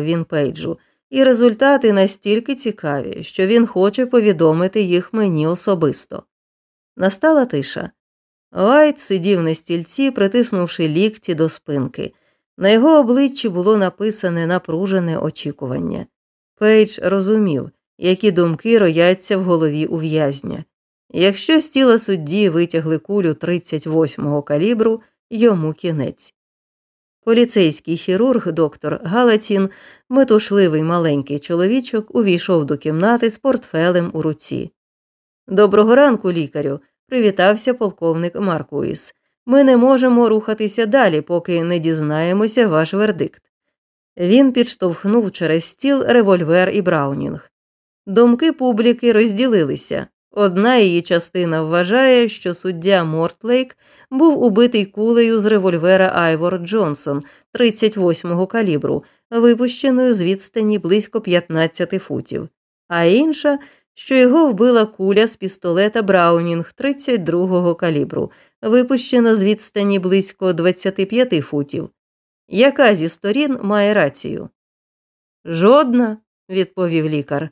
він Пейджу, і результати настільки цікаві, що він хоче повідомити їх мені особисто. Настала тиша. Вайт сидів на стільці, притиснувши лікті до спинки. На його обличчі було написане напружене очікування. Пейдж розумів, які думки рояться в голові у в'язня. Якщо з тіла судді витягли кулю 38-го калібру, йому кінець. Поліцейський хірург доктор Галатін, метушливий маленький чоловічок, увійшов до кімнати з портфелем у руці. Доброго ранку, лікарю, привітався полковник Маркуїс. Ми не можемо рухатися далі, поки не дізнаємося ваш вердикт. Він підштовхнув через стіл револьвер і Браунінг. Думки публіки розділилися. Одна її частина вважає, що суддя Мортлейк був убитий кулею з револьвера Айвор Джонсон 38-го калібру, випущеною з відстані близько 15 футів, а інша, що його вбила куля з пістолета Браунінг 32-го калібру, випущена з відстані близько 25 футів. Яка зі сторін має рацію? Жодна, відповів лікар.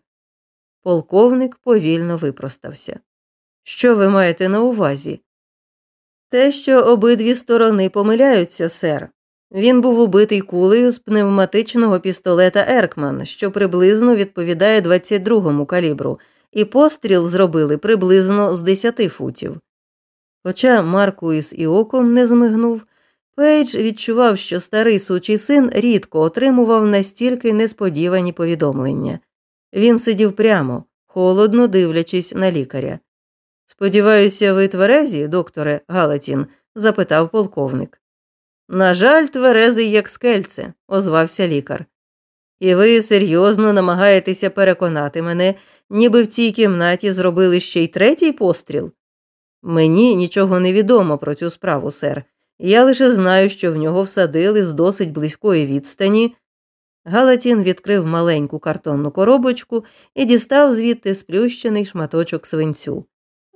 Полковник повільно випростався. Що ви маєте на увазі? Те, що обидві сторони помиляються, сер. Він був убитий кулею з пневматичного пістолета Еркман, що приблизно відповідає 22-му калібру, і постріл зробили приблизно з 10 футів. Хоча Маркуїс і оком не змигнув, Пейдж відчував, що старий сучий син рідко отримував настільки несподівані повідомлення. Він сидів прямо, холодно дивлячись на лікаря. Сподіваюся, ви тверезі, докторе Галатін? запитав полковник. На жаль, тверезий, як скельце, озвався лікар. І ви серйозно намагаєтеся переконати мене, ніби в цій кімнаті зробили ще й третій постріл? Мені нічого не відомо про цю справу, сер. Я лише знаю, що в нього всадили з досить близької відстані. Галатін відкрив маленьку картонну коробочку і дістав звідти сплющений шматочок свинцю.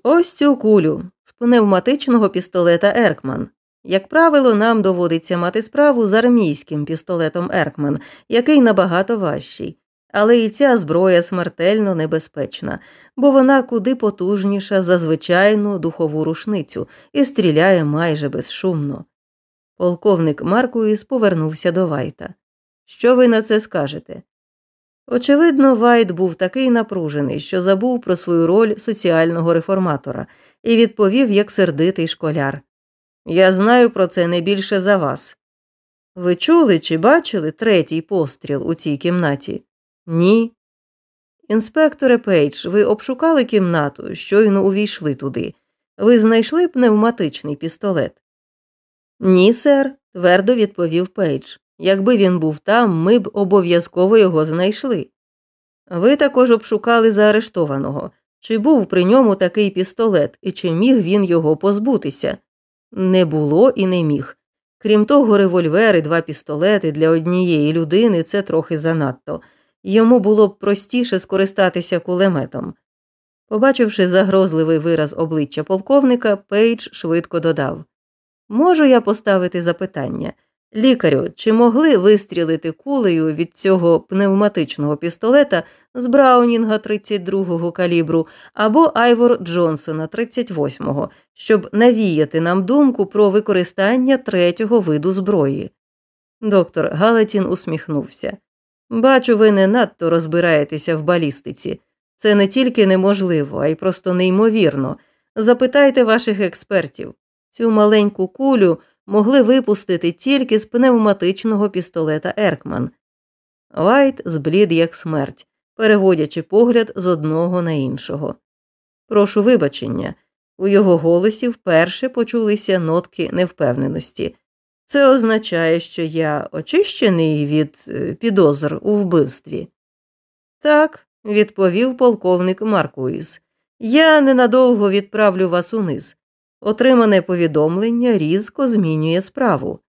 Ось цю кулю з пневматичного пістолета Еркман. Як правило, нам доводиться мати справу з армійським пістолетом Еркман, який набагато важчий. Але і ця зброя смертельно небезпечна, бо вона куди потужніша за звичайну духову рушницю і стріляє майже безшумно. Полковник Маркуїс повернувся до Вайта. Що ви на це скажете? Очевидно, Вайт був такий напружений, що забув про свою роль соціального реформатора і відповів як сердитий школяр. Я знаю про це не більше за вас. Ви чули чи бачили третій постріл у цій кімнаті? Ні. Інспекторе Пейдж, ви обшукали кімнату, щойно увійшли туди. Ви знайшли пневматичний пістолет? Ні, сер, твердо відповів Пейдж. Якби він був там, ми б обов'язково його знайшли. Ви також обшукали заарештованого, чи був при ньому такий пістолет і чи міг він його позбутися? Не було і не міг. Крім того, револьвер і два пістолети для однієї людини це трохи занадто. Йому було б простіше скористатися кулеметом. Побачивши загрозливий вираз обличчя полковника, Пейдж швидко додав Можу я поставити запитання. Лікарю, чи могли вистрілити кулею від цього пневматичного пістолета з Браунінга 32-го калібру або Айвор Джонсона 38-го, щоб навіяти нам думку про використання третього виду зброї? Доктор Галатін усміхнувся. Бачу, ви не надто розбираєтеся в балістиці. Це не тільки неможливо, а й просто неймовірно. Запитайте ваших експертів. Цю маленьку кулю могли випустити тільки з пневматичного пістолета Еркман. Вайт зблід як смерть, переводячи погляд з одного на іншого. Прошу вибачення, у його голосі вперше почулися нотки невпевненості. Це означає, що я очищений від е, підозр у вбивстві. Так, відповів полковник Маркуїс. Я ненадовго відправлю вас униз. Отримане повідомлення різко змінює справу.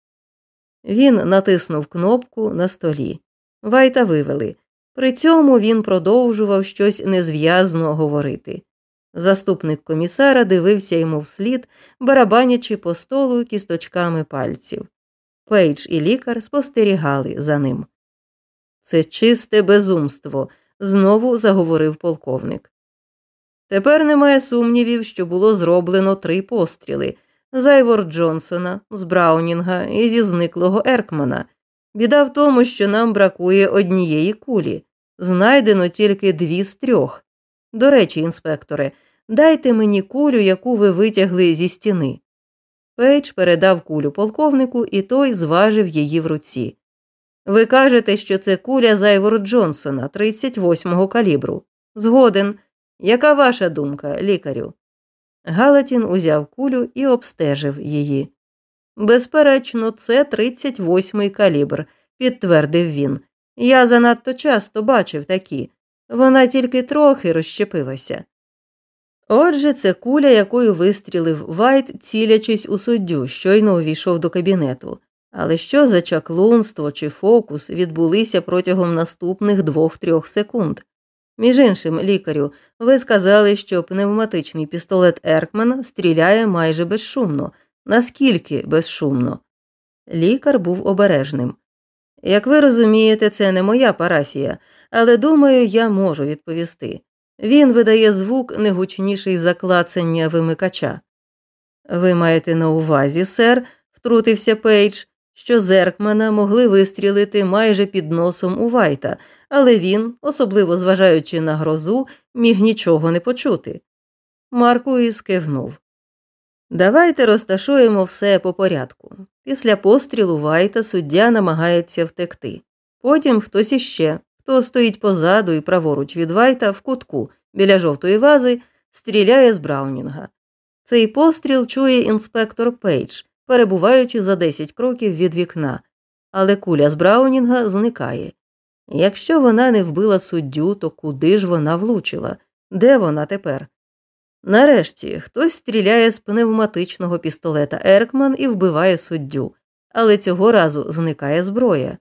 Він натиснув кнопку на столі. Вайта вивели. При цьому він продовжував щось незв'язно говорити. Заступник комісара дивився йому вслід, барабанячи по столу кісточками пальців. Пейдж і лікар спостерігали за ним. Це чисте безумство, знову заговорив полковник. Тепер немає сумнівів, що було зроблено три постріли з Айвор Джонсона, з Браунінга і зі зниклого Еркмана. Біда в тому, що нам бракує однієї кулі. Знайдено тільки дві з трьох. До речі, інспекторе, дайте мені кулю, яку ви витягли зі стіни. Пейдж передав кулю полковнику, і той зважив її в руці. Ви кажете, що це куля з Айвор Джонсона 38-го калібру. Згоден. Яка ваша думка, лікарю? Галатін узяв кулю і обстежив її. Безперечно, це 38-й калібр, підтвердив він. Я занадто часто бачив такі. Вона тільки трохи розщепилася. Отже, це куля, якою вистрілив Вайт, цілячись у суддю, щойно увійшов до кабінету. Але що за чаклунство чи фокус відбулися протягом наступних двох-трьох секунд? Між іншим, лікарю, ви сказали, що пневматичний пістолет Еркман стріляє майже безшумно. Наскільки безшумно? Лікар був обережним. Як ви розумієте, це не моя парафія, але думаю, я можу відповісти. Він видає звук не гучніший за клацання вимикача. Ви маєте на увазі, сер, втрутився Пейдж, що з Еркмана могли вистрілити майже під носом у Вайта, але він, особливо зважаючи на грозу, міг нічого не почути. Маркуїс кивнув. Давайте розташуємо все по порядку. Після пострілу Вайта суддя намагається втекти. Потім хтось іще, хто стоїть позаду і праворуч від Вайта в кутку біля жовтої вази, стріляє з Браунінга. Цей постріл чує інспектор Пейдж, перебуваючи за 10 кроків від вікна, але куля з Браунінга зникає. Якщо вона не вбила суддю, то куди ж вона влучила? Де вона тепер? Нарешті хтось стріляє з пневматичного пістолета Еркман і вбиває суддю, але цього разу зникає зброя.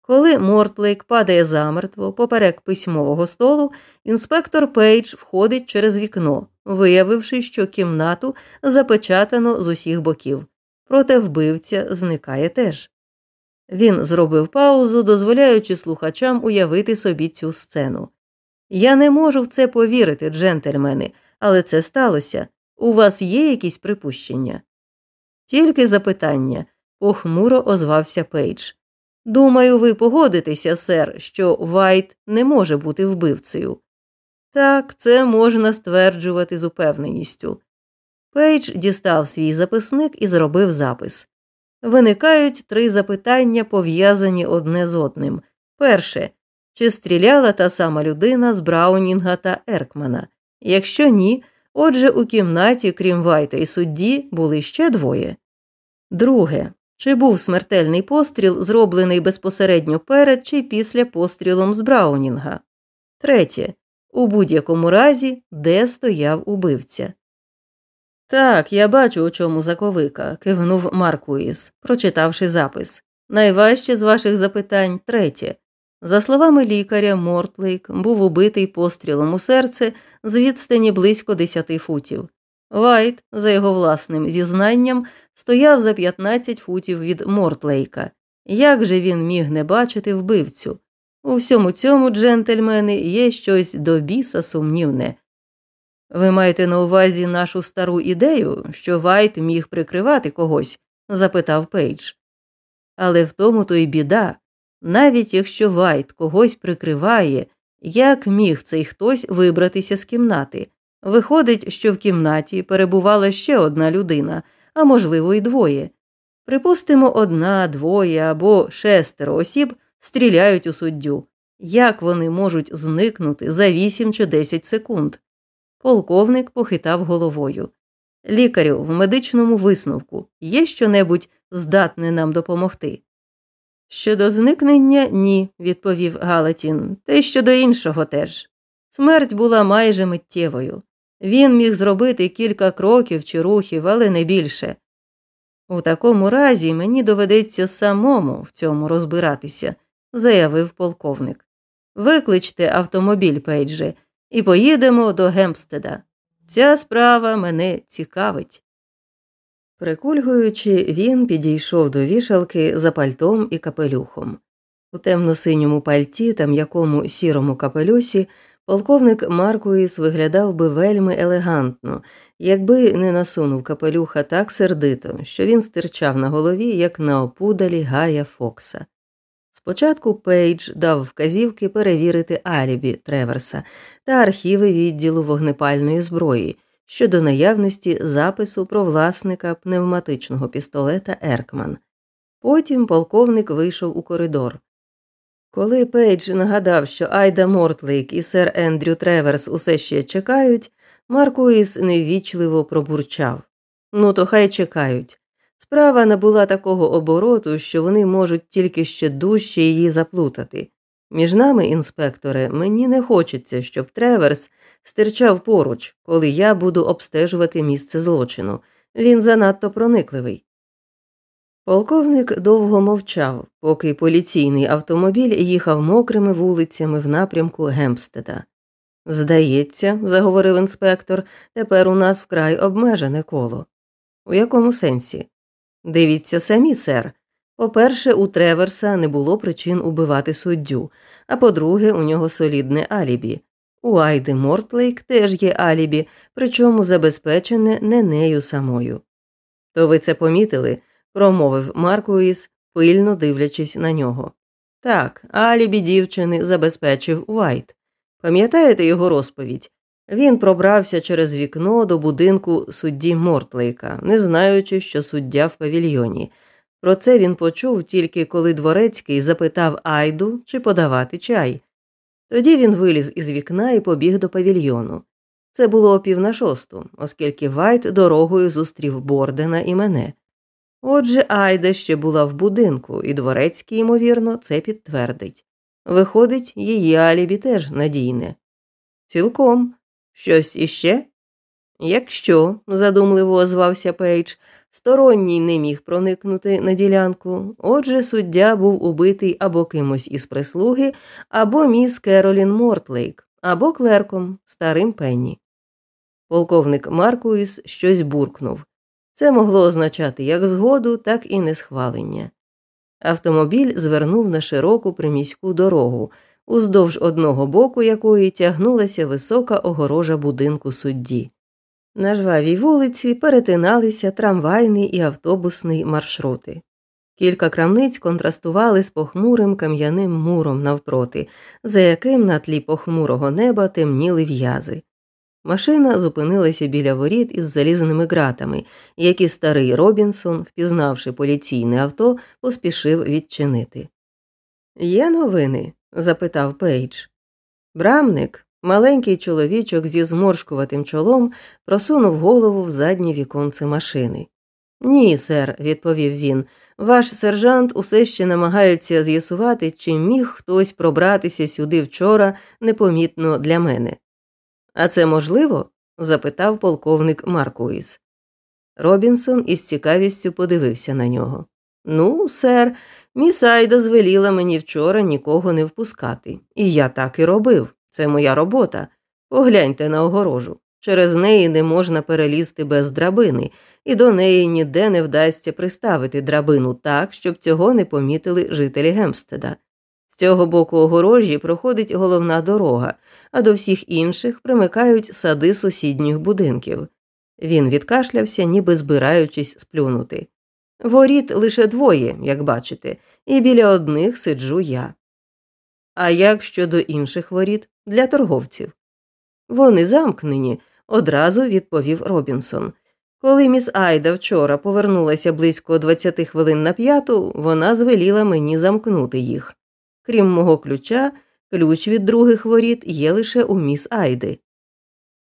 Коли Мортлейк падає замертво поперек письмового столу, інспектор Пейдж входить через вікно, виявивши, що кімнату запечатано з усіх боків, проте вбивця зникає теж. Він зробив паузу, дозволяючи слухачам уявити собі цю сцену. Я не можу в це повірити, джентльмени, але це сталося. У вас є якісь припущення? Тільки запитання, похмуро озвався Пейдж. Думаю, ви погодитеся, сер, що Вайт не може бути вбивцею. Так, це можна стверджувати з упевненістю. Пейдж дістав свій записник і зробив запис. Виникають три запитання, пов'язані одне з одним. Перше, чи стріляла та сама людина з Браунінга та Еркмана? Якщо ні, отже, у кімнаті, крім Вайта і судді, були ще двоє. Друге, чи був смертельний постріл, зроблений безпосередньо перед чи після пострілом з Браунінга? Третє. У будь-якому разі, де стояв убивця. Так, я бачу, у чому заковика, кивнув Маркуїс, прочитавши запис. Найважче з ваших запитань третє. За словами лікаря, Мортлейк був убитий пострілом у серце з відстані близько десяти футів. Вайт, за його власним зізнанням, стояв за 15 футів від Мортлейка. Як же він міг не бачити вбивцю? У всьому цьому, джентльмени, є щось до біса сумнівне. Ви маєте на увазі нашу стару ідею, що Вайт міг прикривати когось? запитав Пейдж. Але в тому то й біда. Навіть якщо Вайт когось прикриває, як міг цей хтось вибратися з кімнати? Виходить, що в кімнаті перебувала ще одна людина, а можливо, й двоє. Припустимо, одна, двоє або шестеро осіб стріляють у суддю. Як вони можуть зникнути за вісім чи десять секунд? Полковник похитав головою. Лікарю, в медичному висновку є щонебудь здатне нам допомогти? Щодо зникнення ні, відповів Галатін, та й щодо іншого теж. Смерть була майже миттєвою. Він міг зробити кілька кроків чи рухів, але не більше. У такому разі мені доведеться самому в цьому розбиратися, заявив полковник. Викличте автомобіль, Пейдже, і поїдемо до Гемпстеда. Ця справа мене цікавить. Прикульгуючи, він підійшов до вішалки за пальтом і капелюхом. У темно-синьому пальті та м'якому сірому капельосі полковник Маркуїс виглядав би вельми елегантно, якби не насунув капелюха так сердито, що він стирчав на голові, як на опудалі Гая Фокса. Спочатку Пейдж дав вказівки перевірити алібі Треверса та архіви відділу вогнепальної зброї щодо наявності запису про власника пневматичного пістолета Еркман. Потім полковник вийшов у коридор. Коли Пейдж нагадав, що Айда Мортлейк і сер Ендрю Треверс усе ще чекають, Маркуїс неввічливо пробурчав Ну, то хай чекають. Справа набула такого обороту, що вони можуть тільки ще дужче її заплутати. Між нами, інспекторе, мені не хочеться, щоб Треверс стирчав поруч, коли я буду обстежувати місце злочину. Він занадто проникливий. Полковник довго мовчав, поки поліційний автомобіль їхав мокрими вулицями в напрямку Гемстеда. Здається, заговорив інспектор, тепер у нас вкрай обмежене коло. У якому сенсі? Дивіться самі, сер. По-перше, у Треверса не було причин убивати суддю, а по-друге, у нього солідне алібі. У Айди Мортлейк теж є алібі, причому забезпечене не нею самою. То ви це помітили? промовив Маркуїс, пильно дивлячись на нього. Так, алібі дівчини забезпечив Уайт. Пам'ятаєте його розповідь? Він пробрався через вікно до будинку судді Мортлейка, не знаючи, що суддя в павільйоні. Про це він почув тільки коли дворецький запитав Айду, чи подавати чай. Тоді він виліз із вікна і побіг до павільйону. Це було о пів на шосту, оскільки Вайт дорогою зустрів Бордена і мене. Отже, Айда ще була в будинку, і дворецький, ймовірно, це підтвердить. Виходить, її алібі теж надійне. Цілком. Щось іще? Якщо, задумливо озвався Пейдж, сторонній не міг проникнути на ділянку, отже, суддя був убитий або кимось із прислуги, або міс Керолін Мортлейк, або клерком, старим Пенні. Полковник Маркуїс щось буркнув. Це могло означати як згоду, так і несхвалення. Автомобіль звернув на широку приміську дорогу, уздовж одного боку якої тягнулася висока огорожа будинку судді. На жвавій вулиці перетиналися трамвайний і автобусний маршрути. Кілька крамниць контрастували з похмурим кам'яним муром навпроти, за яким на тлі похмурого неба темніли в'язи. Машина зупинилася біля воріт із залізними ґратами, які старий Робінсон, впізнавши поліційне авто, поспішив відчинити. Є новини? Запитав Пейдж. Брамник, маленький чоловічок зі зморшкуватим чолом, просунув голову в заднє віконце машини. Ні, сер, відповів він. Ваш сержант усе ще намагається з'ясувати, чи міг хтось пробратися сюди вчора непомітно для мене. А це можливо? запитав полковник Маркуїс. Робінсон із цікавістю подивився на нього. Ну, сер, міс Айда звеліла мені вчора нікого не впускати, і я так і робив. Це моя робота. Погляньте на огорожу. Через неї не можна перелізти без драбини, і до неї ніде не вдасться приставити драбину так, щоб цього не помітили жителі Гемстеда цього боку огорожі проходить головна дорога, а до всіх інших примикають сади сусідніх будинків. Він відкашлявся, ніби збираючись сплюнути. Воріт лише двоє, як бачите, і біля одних сиджу я. А як щодо інших воріт для торговців? Вони замкнені, одразу відповів Робінсон. Коли міс Айда вчора повернулася близько 20 хвилин на п'яту, вона звеліла мені замкнути їх. Крім мого ключа, ключ від других воріт є лише у міс Айди.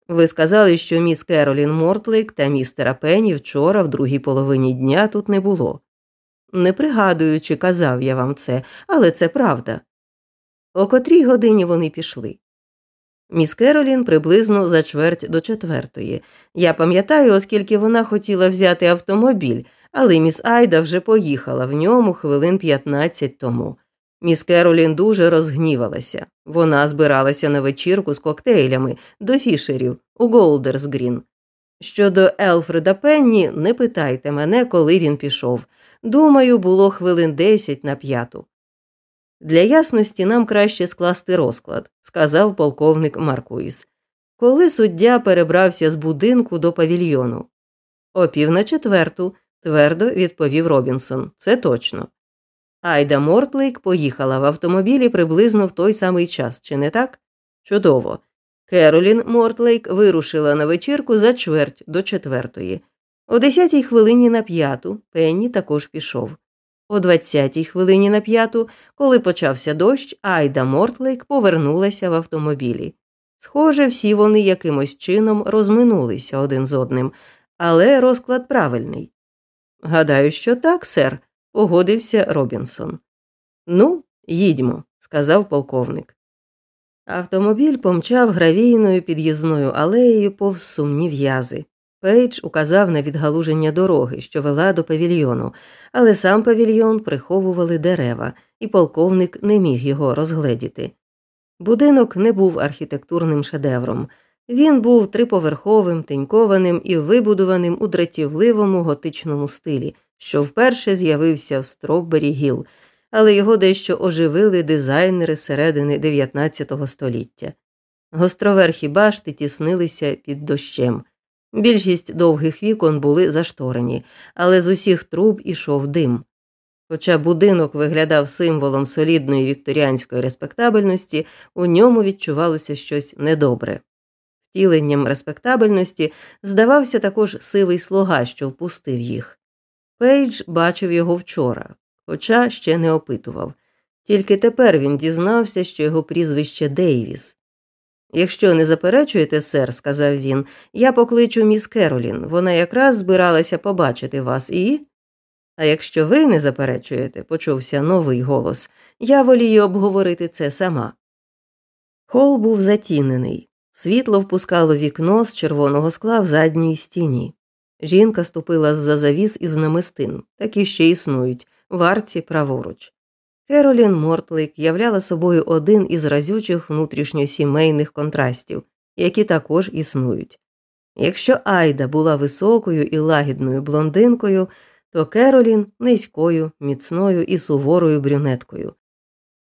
Ви сказали, що міс Керолін Мортлейк та містера Пенні вчора, в другій половині дня, тут не було. Не пригадую, чи казав я вам це, але це правда. О котрій годині вони пішли. Міс Керолін приблизно за чверть до четвертої. Я пам'ятаю, оскільки вона хотіла взяти автомобіль, але міс Айда вже поїхала в ньому хвилин 15 тому. Міс Керолін дуже розгнівалася. Вона збиралася на вечірку з коктейлями до фішерів у Голдерсгрін. Щодо Елфреда Пенні, не питайте мене, коли він пішов. Думаю, було хвилин десять на п'яту. Для ясності нам краще скласти розклад, сказав полковник Маркуїс, коли суддя перебрався з будинку до павільйону. О пів на четверту, твердо відповів Робінсон. Це точно. Айда Мортлейк поїхала в автомобілі приблизно в той самий час, чи не так? Чудово. Керолін Мортлейк вирушила на вечірку за чверть до четвертої. О десятій хвилині на п'яту Пенні також пішов. О двадцятій хвилині на п'яту, коли почався дощ, Айда Мортлейк повернулася в автомобілі. Схоже, всі вони якимось чином розминулися один з одним, але розклад правильний. Гадаю, що так, сер, погодився Робінсон. Ну, їдьмо, сказав полковник. Автомобіль помчав гравійною під'їзною алеєю повз сумні в'язи. Пейдж указав на відгалуження дороги, що вела до павільйону, але сам павільйон приховували дерева, і полковник не міг його розгледіти. Будинок не був архітектурним шедевром. Він був триповерховим, тенькованим і вибудованим у дратівливому готичному стилі, що вперше з'явився в Строббері Гіл, але його дещо оживили дизайнери середини 19 століття. Гостроверхі башти тіснилися під дощем. Більшість довгих вікон були зашторені, але з усіх труб ішов дим. Хоча будинок виглядав символом солідної вікторіанської респектабельності, у ньому відчувалося щось недобре. Втіленням респектабельності здавався також сивий слуга, що впустив їх. Пейдж бачив його вчора, хоча ще не опитував. Тільки тепер він дізнався, що його прізвище Дейвіс. Якщо не заперечуєте, сер, сказав він, я покличу міс Керолін. Вона якраз збиралася побачити вас і. А якщо ви не заперечуєте, почувся новий голос, я волію обговорити це сама. Хол був затінений. Світло впускало вікно з червоного скла в задній стіні. Жінка ступила з за завіс із намистин, такі ще існують, варці праворуч. Керолін Мортлейк являла собою один із разючих внутрішньосімейних контрастів, які також існують. Якщо Айда була високою і лагідною блондинкою, то Керолін низькою, міцною і суворою брюнеткою.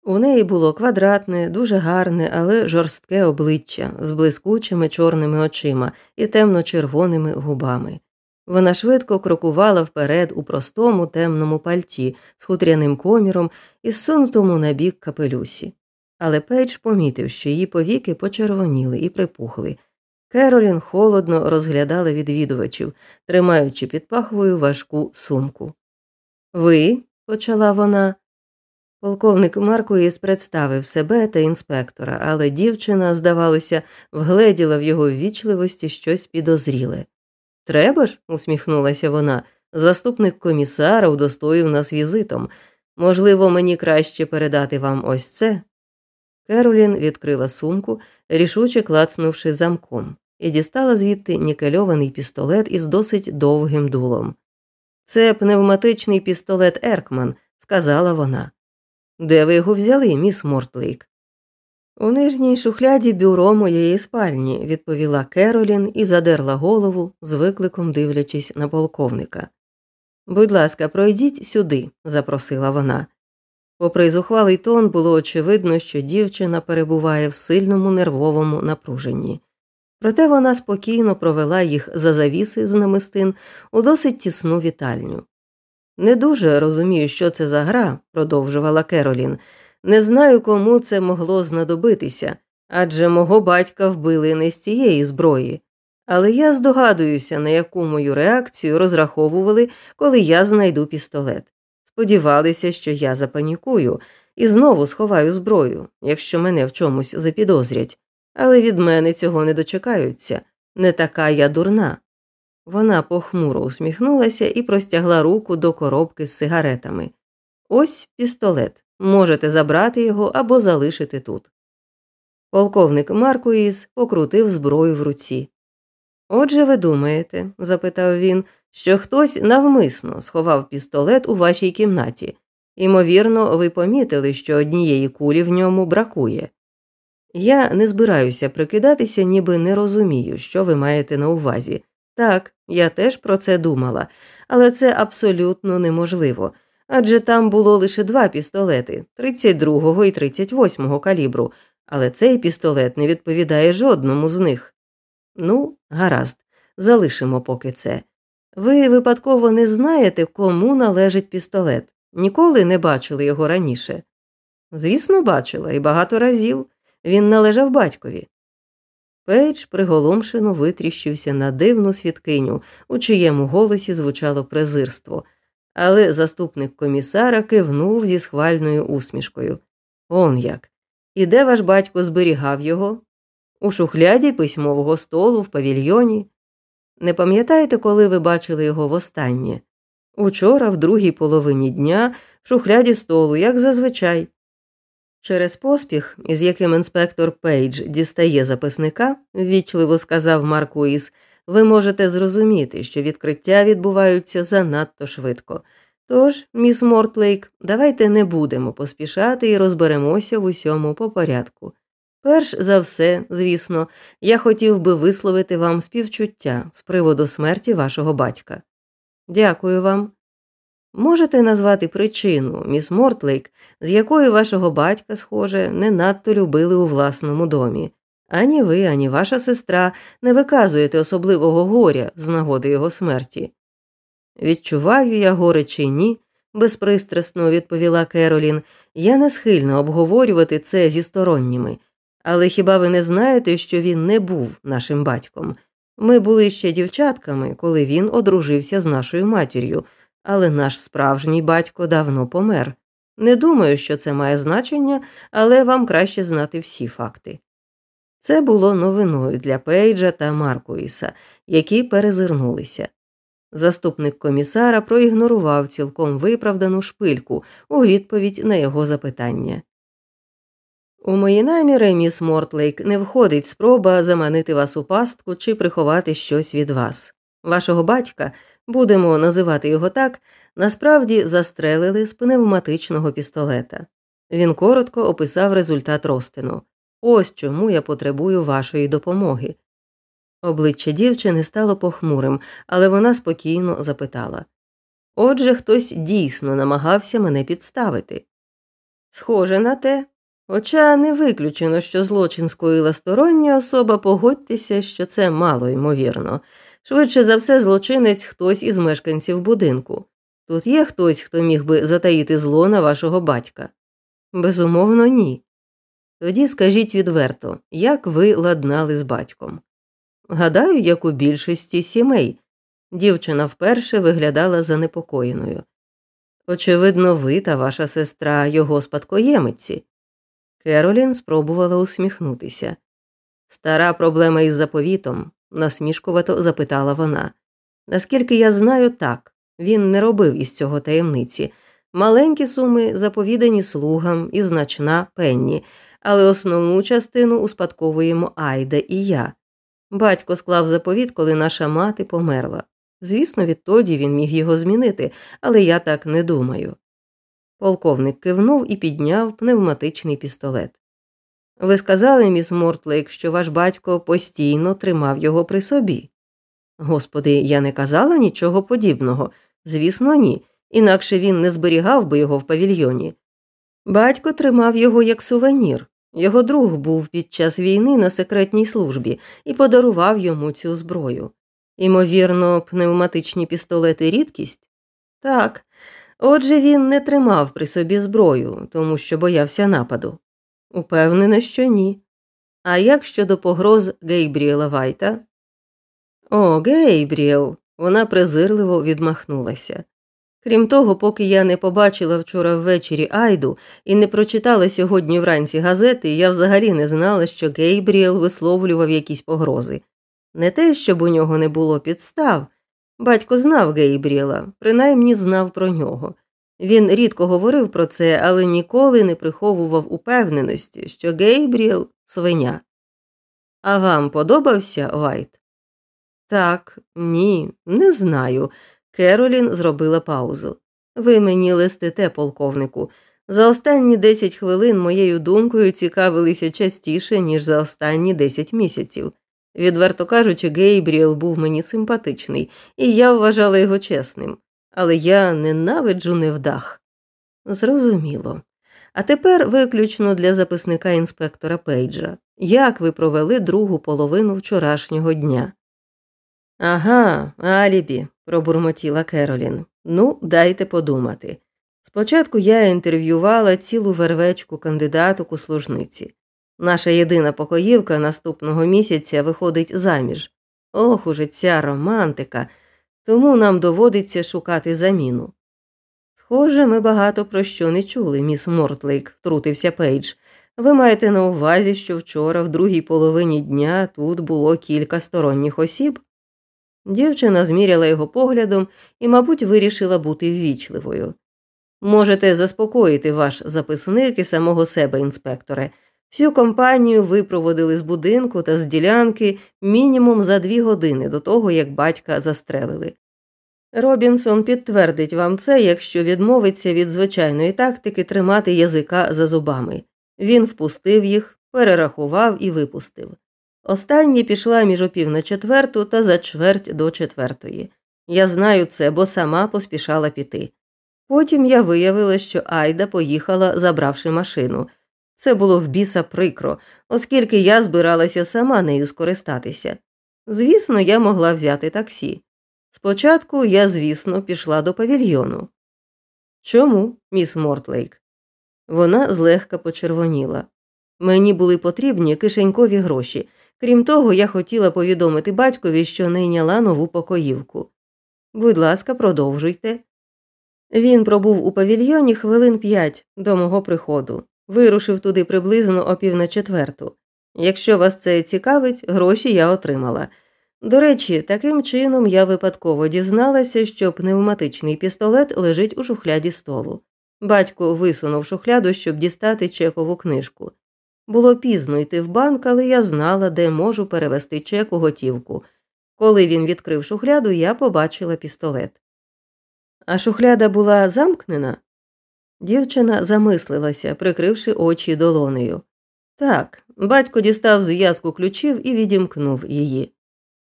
У неї було квадратне, дуже гарне, але жорстке обличчя з блискучими чорними очима і темно-червоними губами. Вона швидко крокувала вперед у простому темному пальті з хутряним коміром і сунутому на бік капелюсі. Але Пейдж помітив, що її повіки почервоніли і припухли. Керолін холодно розглядала відвідувачів, тримаючи під пахвою важку сумку. Ви, почала вона. Полковник Маркуїс представив себе та інспектора, але дівчина, здавалося, вгледіла в його ввічливості щось підозріле. Треба ж, усміхнулася вона, заступник комісара удостоїв нас візитом. Можливо, мені краще передати вам ось це. Керолін відкрила сумку, рішуче клацнувши замком, і дістала звідти нікельований пістолет із досить довгим дулом. Це пневматичний пістолет Еркман, сказала вона. Де ви його взяли, міс Мортлейк? У нижній шухляді бюро моєї спальні, відповіла Керолін і задерла голову, з викликом дивлячись на полковника. Будь ласка, пройдіть сюди, запросила вона. Попри зухвалий тон, було очевидно, що дівчина перебуває в сильному нервовому напруженні. Проте вона спокійно провела їх за завіси з намистин у досить тісну вітальню. Не дуже розумію, що це за гра, продовжувала Керолін. Не знаю, кому це могло знадобитися, адже мого батька вбили не з цієї зброї. Але я здогадуюся, на яку мою реакцію розраховували, коли я знайду пістолет. Сподівалися, що я запанікую і знову сховаю зброю, якщо мене в чомусь запідозрять, але від мене цього не дочекаються. Не така я дурна. Вона похмуро усміхнулася і простягла руку до коробки з сигаретами. Ось пістолет. Можете забрати його або залишити тут. Полковник Маркуїс покрутив зброю в руці. Отже, ви думаєте, запитав він, що хтось навмисно сховав пістолет у вашій кімнаті. Ймовірно, ви помітили, що однієї кулі в ньому бракує. Я не збираюся прикидатися, ніби не розумію, що ви маєте на увазі. Так, я теж про це думала, але це абсолютно неможливо адже там було лише два пістолети 32-го і 38-го калібру, але цей пістолет не відповідає жодному з них. Ну, гаразд, залишимо поки це. Ви випадково не знаєте, кому належить пістолет, ніколи не бачили його раніше. Звісно, бачила, і багато разів він належав батькові. Пейдж приголомшено витріщився на дивну свідкиню, у чиєму голосі звучало презирство, але заступник комісара кивнув зі схвальною усмішкою. Он як. І де ваш батько зберігав його? У шухляді письмового столу в павільйоні. Не пам'ятаєте, коли ви бачили його востаннє? Учора, в другій половині дня, в шухляді столу, як зазвичай. Через поспіх, із яким інспектор Пейдж дістає записника, ввічливо сказав Маркуїс, ви можете зрозуміти, що відкриття відбуваються занадто швидко. Тож, міс Мортлейк, давайте не будемо поспішати і розберемося в усьому по порядку. Перш за все, звісно, я хотів би висловити вам співчуття з приводу смерті вашого батька. Дякую вам. Можете назвати причину, міс Мортлейк, з якою вашого батька, схоже, не надто любили у власному домі. Ані ви, ані ваша сестра не виказуєте особливого горя з нагоди його смерті. Відчуваю я горе чи ні, безпристрасно відповіла Керолін, я не схильна обговорювати це зі сторонніми. Але хіба ви не знаєте, що він не був нашим батьком? Ми були ще дівчатками, коли він одружився з нашою матір'ю, але наш справжній батько давно помер. Не думаю, що це має значення, але вам краще знати всі факти. Це було новиною для Пейджа та Маркуїса, які перезирнулися. Заступник комісара проігнорував цілком виправдану шпильку у відповідь на його запитання. У мої наміри, міс Мортлейк, не входить спроба заманити вас у пастку чи приховати щось від вас. Вашого батька, будемо називати його так, насправді застрелили з пневматичного пістолета. Він коротко описав результат розтину. Ось чому я потребую вашої допомоги. Обличчя дівчини стало похмурим, але вона спокійно запитала Отже, хтось дійсно намагався мене підставити. Схоже на те, хоча не виключено, що злочин скоїла стороння особа, погодьтеся, що це мало ймовірно. Швидше за все, злочинець хтось із мешканців будинку. Тут є хтось, хто міг би затаїти зло на вашого батька? Безумовно, ні. Тоді скажіть відверто, як ви ладнали з батьком? Гадаю, як у більшості сімей. Дівчина вперше виглядала занепокоєною. Очевидно, ви та ваша сестра його спадкоємиці. Керолін спробувала усміхнутися. Стара проблема із заповітом, насмішкувато запитала вона. Наскільки я знаю, так, він не робив із цього таємниці. Маленькі суми заповідані слугам і значна пенні, але основну частину успадковуємо Айда і я. Батько склав заповіт, коли наша мати померла. Звісно, відтоді він міг його змінити, але я так не думаю. Полковник кивнув і підняв пневматичний пістолет. Ви сказали, міс Мортлейк, що ваш батько постійно тримав його при собі. Господи, я не казала нічого подібного. Звісно, ні, інакше він не зберігав би його в павільйоні. Батько тримав його як сувенір. Його друг був під час війни на секретній службі і подарував йому цю зброю. Імовірно, пневматичні пістолети рідкість? Так. Отже, він не тримав при собі зброю, тому що боявся нападу. Упевнена, що ні. А як щодо погроз Гейбріела Вайта? О, Гейбріел. Вона презирливо відмахнулася. Крім того, поки я не побачила вчора ввечері Айду і не прочитала сьогодні вранці газети, я взагалі не знала, що Гейбріел висловлював якісь погрози. Не те, щоб у нього не було підстав. Батько знав Гейбріела, принаймні знав про нього. Він рідко говорив про це, але ніколи не приховував упевненості, що Гейбріел свиня. А вам подобався Вайт? Так, ні, не знаю. Керолін зробила паузу. Ви мені лестите, полковнику. За останні десять хвилин моєю думкою цікавилися частіше, ніж за останні десять місяців. Відверто кажучи, Гейбріел був мені симпатичний, і я вважала його чесним. але я ненавиджу невдах. Зрозуміло. А тепер виключно для записника інспектора Пейджа. Як ви провели другу половину вчорашнього дня? Ага, алібі, пробурмотіла Керолін. Ну, дайте подумати. Спочатку я інтерв'ювала цілу вервечку кандидаток у служниці. Наша єдина покоївка наступного місяця виходить заміж. Ох, уже ця романтика, тому нам доводиться шукати заміну. Схоже, ми багато про що не чули, міс Мортлейк, втрутився Пейдж. Ви маєте на увазі, що вчора, в другій половині дня, тут було кілька сторонніх осіб? Дівчина зміряла його поглядом і, мабуть, вирішила бути ввічливою. Можете заспокоїти ваш записник і самого себе, інспекторе. Всю компанію випроводили з будинку та з ділянки мінімум за дві години до того, як батька застрелили. Робінсон підтвердить вам це, якщо відмовиться від звичайної тактики тримати язика за зубами. Він впустив їх, перерахував і випустив. Останні пішла між опів на четверту та за чверть до четвертої. Я знаю це, бо сама поспішала піти. Потім я виявила, що Айда поїхала, забравши машину. Це було в біса прикро, оскільки я збиралася сама нею скористатися. Звісно, я могла взяти таксі. Спочатку я, звісно, пішла до павільйону. Чому, міс Мортлейк? Вона злегка почервоніла. Мені були потрібні кишенькові гроші. Крім того, я хотіла повідомити батькові, що найняла нову покоївку. Будь ласка, продовжуйте. Він пробув у павільйоні хвилин п'ять до мого приходу, вирушив туди приблизно о пів на четверту. Якщо вас це цікавить, гроші я отримала. До речі, таким чином я випадково дізналася, що пневматичний пістолет лежить у шухляді столу. Батько висунув шухляду, щоб дістати чекову книжку. Було пізно йти в банк, але я знала, де можу перевести чек у готівку. Коли він відкрив шухляду, я побачила пістолет. А шухляда була замкнена? Дівчина замислилася, прикривши очі долонею. Так, батько дістав зв'язку ключів і відімкнув її,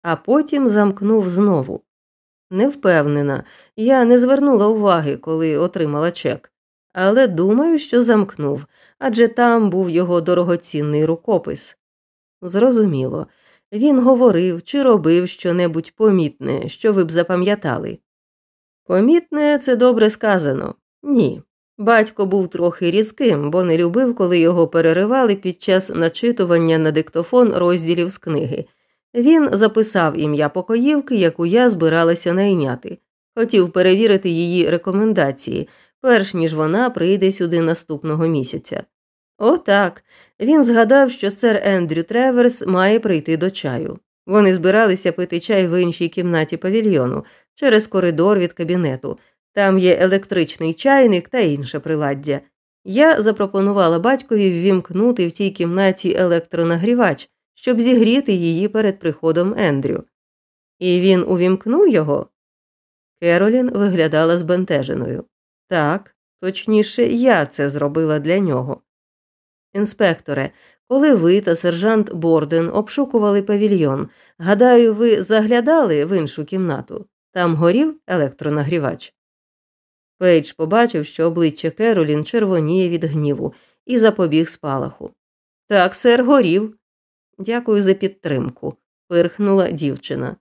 а потім замкнув знову. Не впевнена, я не звернула уваги, коли отримала чек, але думаю, що замкнув, адже там був його дорогоцінний рукопис. Зрозуміло, він говорив чи робив щонебудь помітне, що ви б запам'ятали. Помітне, це добре сказано. Ні. Батько був трохи різким, бо не любив, коли його переривали під час начитування на диктофон розділів з книги. Він записав ім'я покоївки, яку я збиралася найняти, хотів перевірити її рекомендації, перш ніж вона прийде сюди наступного місяця. Отак. Він згадав, що сер Ендрю Треверс має прийти до чаю. Вони збиралися пити чай в іншій кімнаті павільйону через коридор від кабінету. Там є електричний чайник та інше приладдя. Я запропонувала батькові ввімкнути в тій кімнаті електронагрівач, щоб зігріти її перед приходом Ендрю. І він увімкнув його. Керолін виглядала збентеженою. Так, точніше, я це зробила для нього. Інспекторе, коли ви та сержант Борден обшукували павільйон, гадаю, ви заглядали в іншу кімнату. Там горів електронагрівач. Пейдж побачив, що обличчя Керолін червоніє від гніву, і запобіг спалаху. Так, сер, горів. Дякую за підтримку, пирхнула дівчина.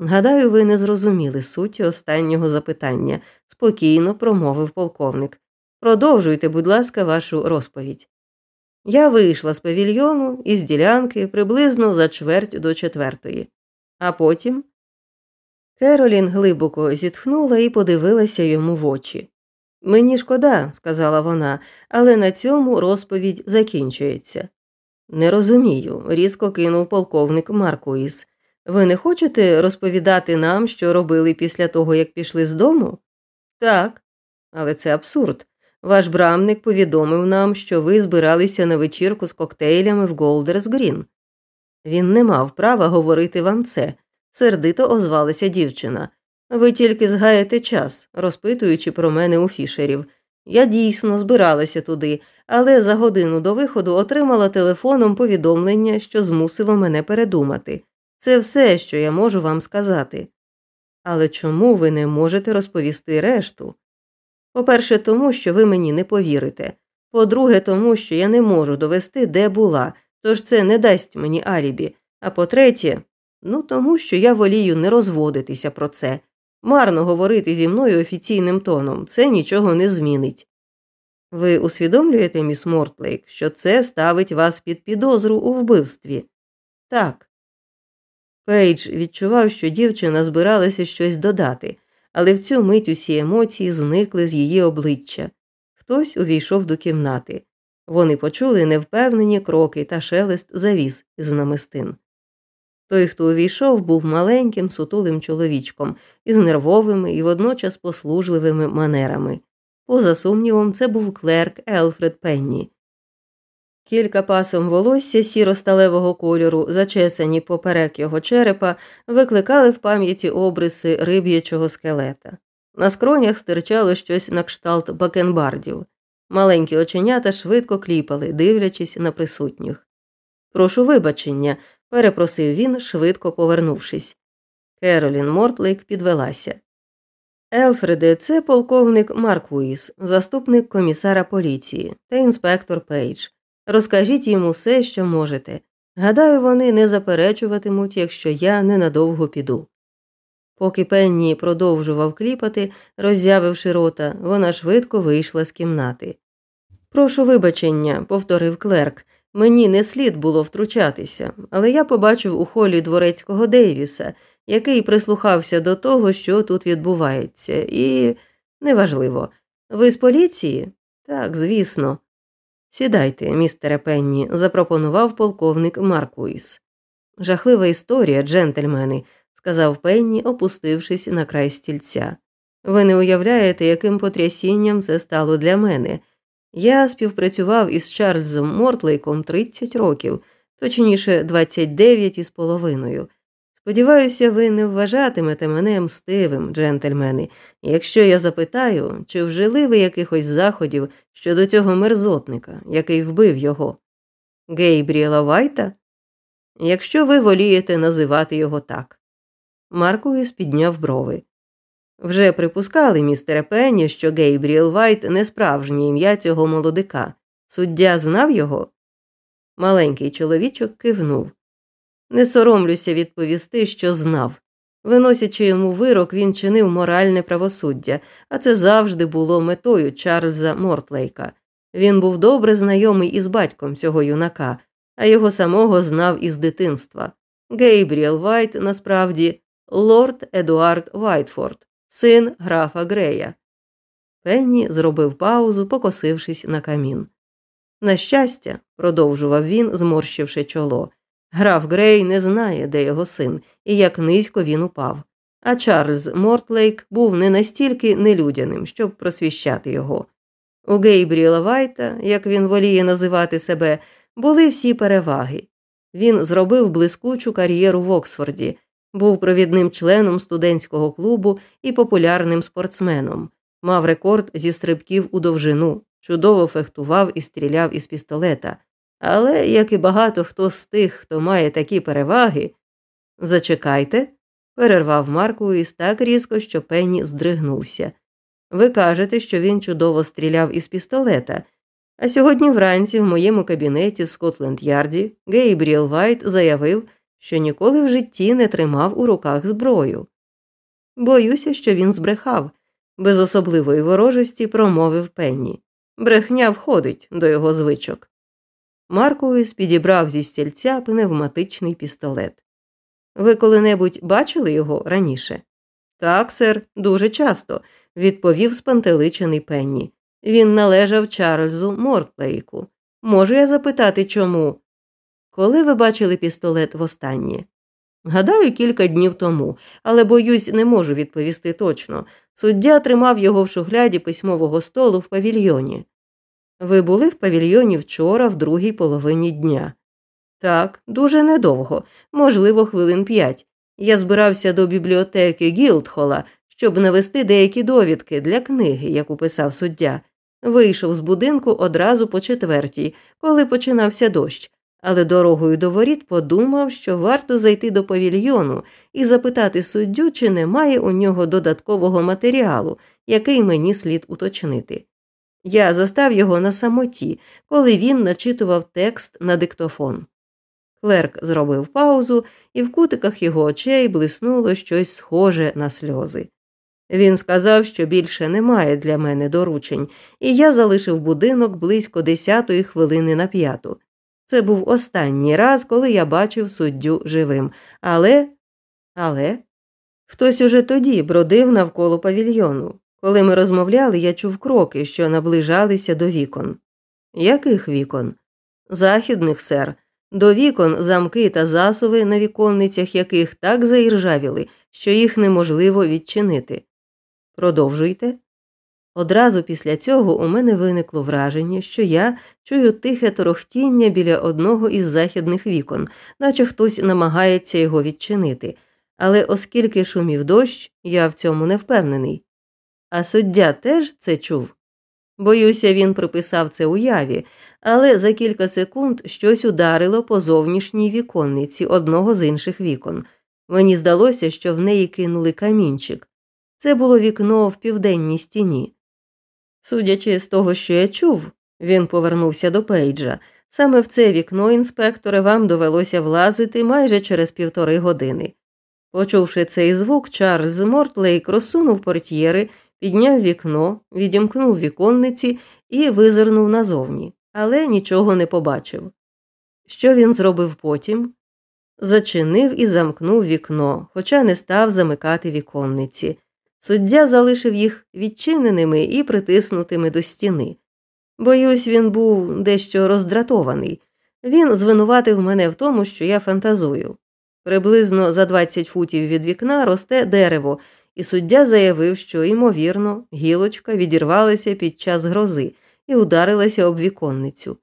Гадаю, ви не зрозуміли суті останнього запитання, спокійно промовив полковник. Продовжуйте, будь ласка, вашу розповідь. Я вийшла з павільйону із ділянки приблизно за чверть до четвертої, а потім Керолін глибоко зітхнула і подивилася йому в очі. Мені шкода, сказала вона, але на цьому розповідь закінчується. Не розумію, різко кинув полковник Маркуїс. Ви не хочете розповідати нам, що робили після того, як пішли з дому? Так, але це абсурд. Ваш брамник повідомив нам, що ви збиралися на вечірку з коктейлями в Голдерс Грін. Він не мав права говорити вам це, сердито озвалася дівчина. Ви тільки згаєте час, розпитуючи про мене у фішерів. Я дійсно збиралася туди, але за годину до виходу отримала телефоном повідомлення, що змусило мене передумати. Це все, що я можу вам сказати. Але чому ви не можете розповісти решту? По-перше, тому що ви мені не повірите. По-друге, тому що я не можу довести, де була, тож це не дасть мені алібі. А по-третє, ну тому що я волію не розводитися про це. Марно говорити зі мною офіційним тоном, це нічого не змінить. Ви усвідомлюєте, міс Мортлейк, що це ставить вас під підозру у вбивстві? Так. Пейдж відчував, що дівчина збиралася щось додати, але в цю мить усі емоції зникли з її обличчя. Хтось увійшов до кімнати. Вони почули невпевнені кроки та шелест завіз із намистин. Той, хто увійшов, був маленьким, сутулим чоловічком із нервовими і водночас послужливими манерами. Поза сумнівом, це був клерк Елфред Пенні. Кілька пасом волосся сіро-сталевого кольору, зачесані поперек його черепа, викликали в пам'яті обриси риб'ячого скелета. На скронях стирчало щось на кшталт бакенбардів. Маленькі оченята швидко кліпали, дивлячись на присутніх. Прошу вибачення, перепросив він, швидко повернувшись. Керолін Мортлейк підвелася. Елфреде, це полковник Маркуїс, заступник комісара поліції та інспектор Пейдж. Розкажіть їм усе, що можете. Гадаю, вони не заперечуватимуть, якщо я ненадовго піду. Поки Пенні продовжував кліпати, роззявивши рота, вона швидко вийшла з кімнати. Прошу вибачення, повторив клерк. Мені не слід було втручатися, але я побачив у холі дворецького Дейвіса, який прислухався до того, що тут відбувається, і неважливо. Ви з поліції? Так, звісно. Сідайте, містере Пенні, запропонував полковник Маркуїс. Жахлива історія, джентльмени, сказав Пенні, опустившись на край стільця. Ви не уявляєте, яким потрясінням це стало для мене. Я співпрацював із Чарльзом Мортлейком 30 років, точніше, 29 із половиною. Сподіваюся, ви не вважатимете мене мстивим, джентльмени, якщо я запитаю, чи вжили ви якихось заходів щодо цього мерзотника, який вбив його? Гейбріела Вайта? Якщо ви волієте називати його так. Маркуїс підняв брови. Вже припускали, містере Пенні, що Гейбріел Вайт не справжнє ім'я цього молодика. Суддя знав його? Маленький чоловічок кивнув. Не соромлюся відповісти, що знав. Виносячи йому вирок, він чинив моральне правосуддя, а це завжди було метою Чарльза Мортлейка. Він був добре знайомий із батьком цього юнака, а його самого знав із дитинства. Гейбріел Вайт насправді лорд Едуард Вайтфорд, син графа Грея. Пенні зробив паузу, покосившись на камін. На щастя, продовжував він, зморщивши чоло. Граф Грей не знає, де його син, і як низько він упав. А Чарльз Мортлейк був не настільки нелюдяним, щоб просвіщати його. У Гейбріела Вайта, як він воліє називати себе, були всі переваги. Він зробив блискучу кар'єру в Оксфорді, був провідним членом студентського клубу і популярним спортсменом, мав рекорд зі стрибків у довжину, чудово фехтував і стріляв із пістолета. Але, як і багато хто з тих, хто має такі переваги, зачекайте, перервав Маркуїс так різко, що Пенні здригнувся. Ви кажете, що він чудово стріляв із пістолета, а сьогодні вранці в моєму кабінеті в Скотленд Ярді Гейбріел Вайт заявив, що ніколи в житті не тримав у руках зброю. Боюся, що він збрехав, без особливої ворожості промовив Пенні. Брехня входить до його звичок. Марковіс підібрав зі стільця пневматичний пістолет. Ви коли-небудь бачили його раніше? Так, сер, дуже часто, відповів спантеличений Пенні. Він належав Чарльзу Мортлейку. Можу я запитати, чому? Коли ви бачили пістолет востаннє? Гадаю, кілька днів тому, але боюсь, не можу відповісти точно. Суддя тримав його в шугляді письмового столу в павільйоні. Ви були в павільйоні вчора, в другій половині дня. Так, дуже недовго, можливо, хвилин п'ять. Я збирався до бібліотеки Гілдхола, щоб навести деякі довідки для книги, яку писав суддя. Вийшов з будинку одразу по четвертій, коли починався дощ, але дорогою до воріт подумав, що варто зайти до павільйону і запитати суддю, чи немає у нього додаткового матеріалу, який мені слід уточнити. Я застав його на самоті, коли він начитував текст на диктофон. Клерк зробив паузу, і в кутиках його очей блиснуло щось схоже на сльози. Він сказав, що більше немає для мене доручень, і я залишив будинок близько десятої хвилини на п'яту. Це був останній раз, коли я бачив суддю живим. Але, але, хтось уже тоді бродив навколо павільйону. Коли ми розмовляли, я чув кроки, що наближалися до вікон. Яких вікон? Західних, сер, до вікон замки та засуви, на віконницях яких так заіржавіли, що їх неможливо відчинити. Продовжуйте. Одразу після цього у мене виникло враження, що я чую тихе торохтіння біля одного із західних вікон, наче хтось намагається його відчинити, але оскільки шумів дощ, я в цьому не впевнений. А суддя теж це чув. Боюся, він приписав це уяві, але за кілька секунд щось ударило по зовнішній віконниці одного з інших вікон. Мені здалося, що в неї кинули камінчик. Це було вікно в південній стіні. Судячи з того, що я чув, він повернувся до Пейджа. Саме в це вікно, інспекторе, вам довелося влазити майже через півтори години. Почувши цей звук, Чарльз Мортлейк розсунув портьєри, підняв вікно, відімкнув віконниці і визирнув назовні, але нічого не побачив. Що він зробив потім? Зачинив і замкнув вікно, хоча не став замикати віконниці. Суддя залишив їх відчиненими і притиснутими до стіни. Боюсь, він був дещо роздратований. Він звинуватив мене в тому, що я фантазую. Приблизно за 20 футів від вікна росте дерево, і суддя заявив, що, ймовірно, гілочка відірвалася під час грози і ударилася об віконницю.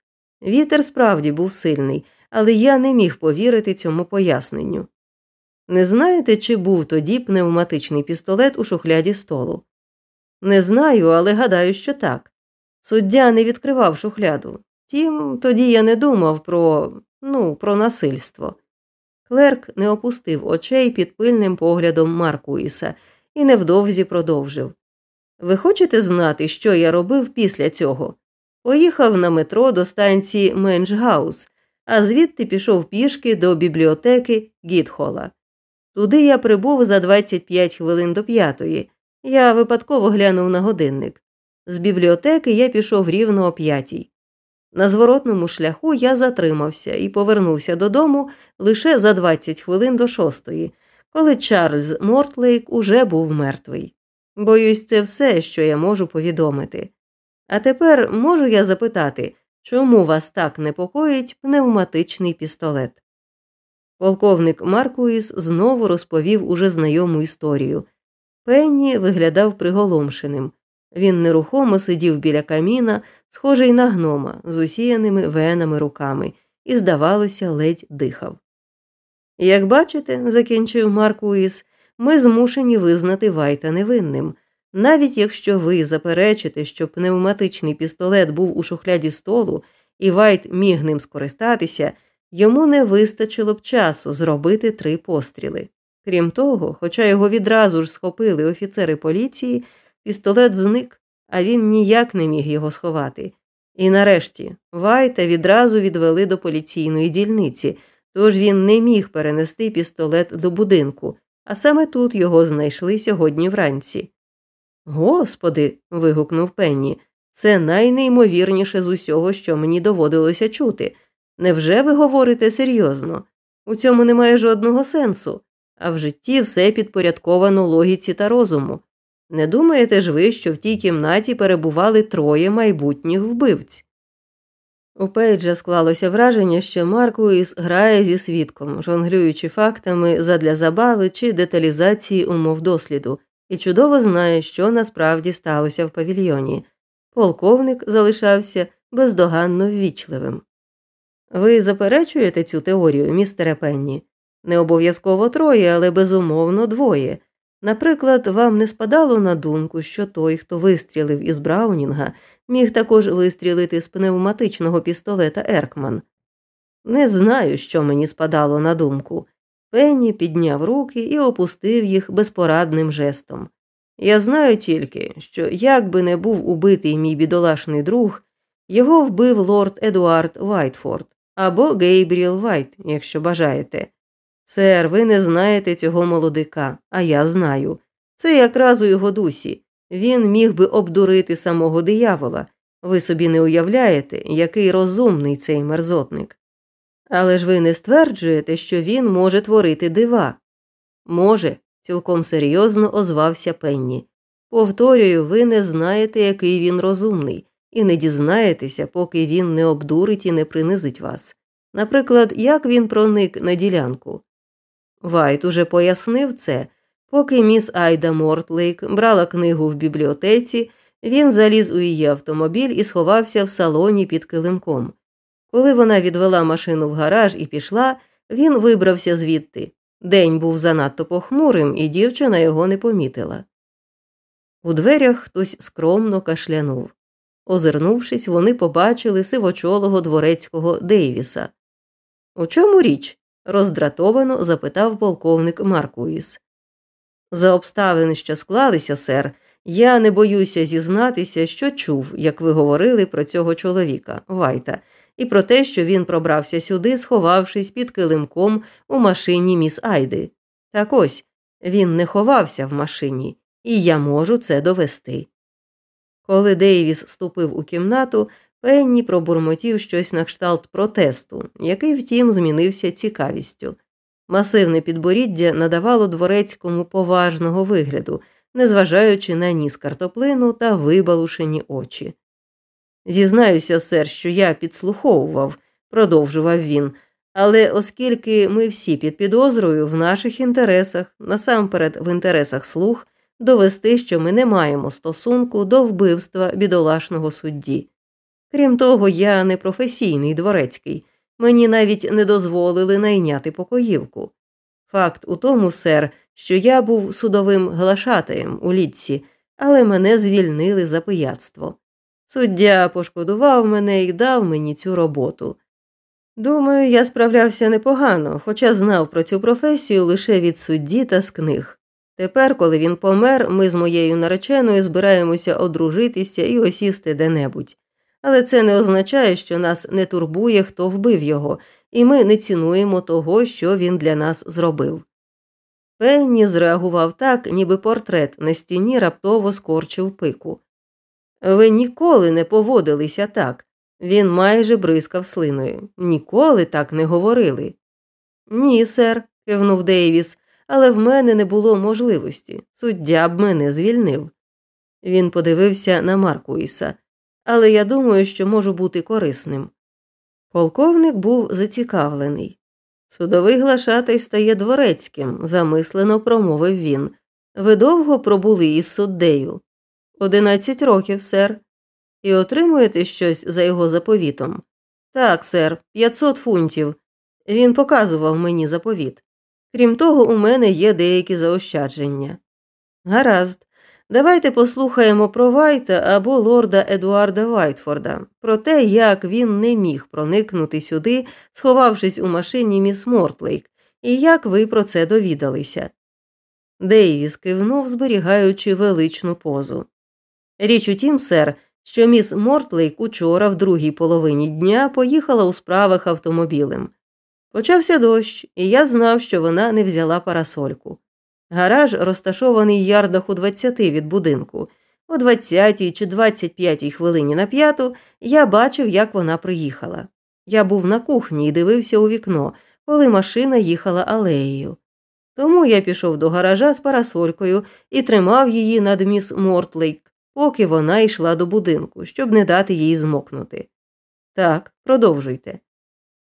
Вітер справді був сильний, але я не міг повірити цьому поясненню. Не знаєте, чи був тоді пневматичний пістолет у шухляді столу? Не знаю, але гадаю, що так. Суддя не відкривав шухляду. Втім, тоді я не думав про ну, про насильство. Клерк не опустив очей під пильним поглядом Маркуїса і невдовзі продовжив. Ви хочете знати, що я робив після цього? Поїхав на метро до станції Меншгаус, а звідти пішов пішки до бібліотеки Гітхола. Туди я прибув за 25 хвилин до п'ятої. Я випадково глянув на годинник. З бібліотеки я пішов рівно о п'ятій. На зворотному шляху я затримався і повернувся додому лише за 20 хвилин до шостої, коли Чарльз Мортлейк уже був мертвий. Боюсь, це все, що я можу повідомити. А тепер можу я запитати, чому вас так непокоїть пневматичний пістолет? Полковник Маркуїс знову розповів уже знайому історію. Пенні виглядав приголомшеним. Він нерухомо сидів біля каміна, схожий на гнома, з усіяними венами руками, і, здавалося, ледь дихав. Як бачите, закінчив Маркуїс, ми змушені визнати Вайта невинним. Навіть якщо ви заперечите, що пневматичний пістолет був у шухляді столу, і Вайт міг ним скористатися, йому не вистачило б часу зробити три постріли. Крім того, хоча його відразу ж схопили офіцери поліції, пістолет зник, а він ніяк не міг його сховати. І нарешті Вайта відразу відвели до поліційної дільниці, тож він не міг перенести пістолет до будинку, а саме тут його знайшли сьогодні вранці. Господи. вигукнув Пенні, це найнеймовірніше з усього, що мені доводилося чути. Невже ви говорите серйозно? У цьому немає жодного сенсу, а в житті все підпорядковано логіці та розуму. Не думаєте ж ви, що в тій кімнаті перебували троє майбутніх вбивць? У Пейджа склалося враження, що Маркуїс грає зі свідком, жонглюючи фактами задля забави чи деталізації умов досліду, і чудово знає, що насправді сталося в павільйоні. Полковник залишався бездоганно ввічливим. Ви заперечуєте цю теорію, містере Пенні? Не обов'язково троє, але безумовно двоє. Наприклад, вам не спадало на думку, що той, хто вистрілив із Браунінга, міг також вистрілити з пневматичного пістолета Еркман. Не знаю, що мені спадало на думку. Пенні підняв руки і опустив їх безпорадним жестом. Я знаю тільки, що як би не був убитий мій бідолашний друг, його вбив лорд Едуард Вайтфорд або Гейбріел Вайт, якщо бажаєте. Сер, ви не знаєте цього молодика, а я знаю. Це якраз у його дусі. Він міг би обдурити самого диявола. Ви собі не уявляєте, який розумний цей мерзотник. Але ж ви не стверджуєте, що він може творити дива. Може, цілком серйозно озвався Пенні. Повторюю, ви не знаєте, який він розумний, і не дізнаєтеся, поки він не обдурить і не принизить вас. Наприклад, як він проник на ділянку. Вайт уже пояснив це, поки міс Айда Мортлейк брала книгу в бібліотеці, він заліз у її автомобіль і сховався в салоні під килимком. Коли вона відвела машину в гараж і пішла, він вибрався звідти. День був занадто похмурим, і дівчина його не помітила. У дверях хтось скромно кашлянув. Озирнувшись, вони побачили сивочолого дворецького Дейвіса. У чому річ? роздратовано запитав полковник Маркуїс. За обставини, що склалися, сер, я не боюся зізнатися, що чув, як ви говорили про цього чоловіка, Вайта, і про те, що він пробрався сюди, сховавшись під килимком у машині міс Айди. Так ось він не ховався в машині, і я можу це довести. Коли Дейвіс ступив у кімнату, Пенні пробурмотів щось на кшталт протесту, який, втім, змінився цікавістю. Масивне підборіддя надавало дворецькому поважного вигляду, незважаючи на ніс картоплину та вибалушені очі. Зізнаюся, сер, що я підслуховував, продовжував він, але оскільки ми всі під підозрою в наших інтересах, насамперед в інтересах слух, довести, що ми не маємо стосунку до вбивства бідолашного судді. Крім того, я не професійний дворецький, мені навіть не дозволили найняти покоївку. Факт у тому, сер, що я був судовим глашатаєм у літці, але мене звільнили за пияцтво. Суддя пошкодував мене і дав мені цю роботу. Думаю, я справлявся непогано, хоча знав про цю професію лише від судді та з книг. Тепер, коли він помер, ми з моєю нареченою збираємося одружитися і осісти де-небудь. Але це не означає, що нас не турбує, хто вбив його, і ми не цінуємо того, що він для нас зробив. Пенні зреагував так, ніби портрет на стіні раптово скорчив пику. Ви ніколи не поводилися так. Він майже бризкав слиною. Ніколи так не говорили. Ні, сер, кивнув Дейвіс, але в мене не було можливості. Суддя б мене звільнив. Він подивився на Маркуїса, але я думаю, що можу бути корисним. Полковник був зацікавлений. Судовий глашатай стає дворецьким, замислено промовив він. Ви довго пробули із суддею? Одинадцять років, сер. І отримуєте щось за його заповітом? Так, сер, п'ятсот фунтів. Він показував мені заповіт. Крім того, у мене є деякі заощадження. Гаразд, давайте послухаємо про Вайта або лорда Едуарда Вайтфорда, про те, як він не міг проникнути сюди, сховавшись у машині міс Мортлейк, і як ви про це довідалися. Дейвіс кивнув, зберігаючи величну позу. Річ у тім, сер, що міс Мортлейк учора, в другій половині дня, поїхала у справах автомобілем. Почався дощ, і я знав, що вона не взяла парасольку. Гараж розташований ярдах у 20 від будинку. О 20 чи 25 хвилині на п'яту я бачив, як вона приїхала. Я був на кухні і дивився у вікно, коли машина їхала алеєю. Тому я пішов до гаража з парасолькою і тримав її над міс Мортлейк, поки вона йшла до будинку, щоб не дати їй змокнути. Так, продовжуйте.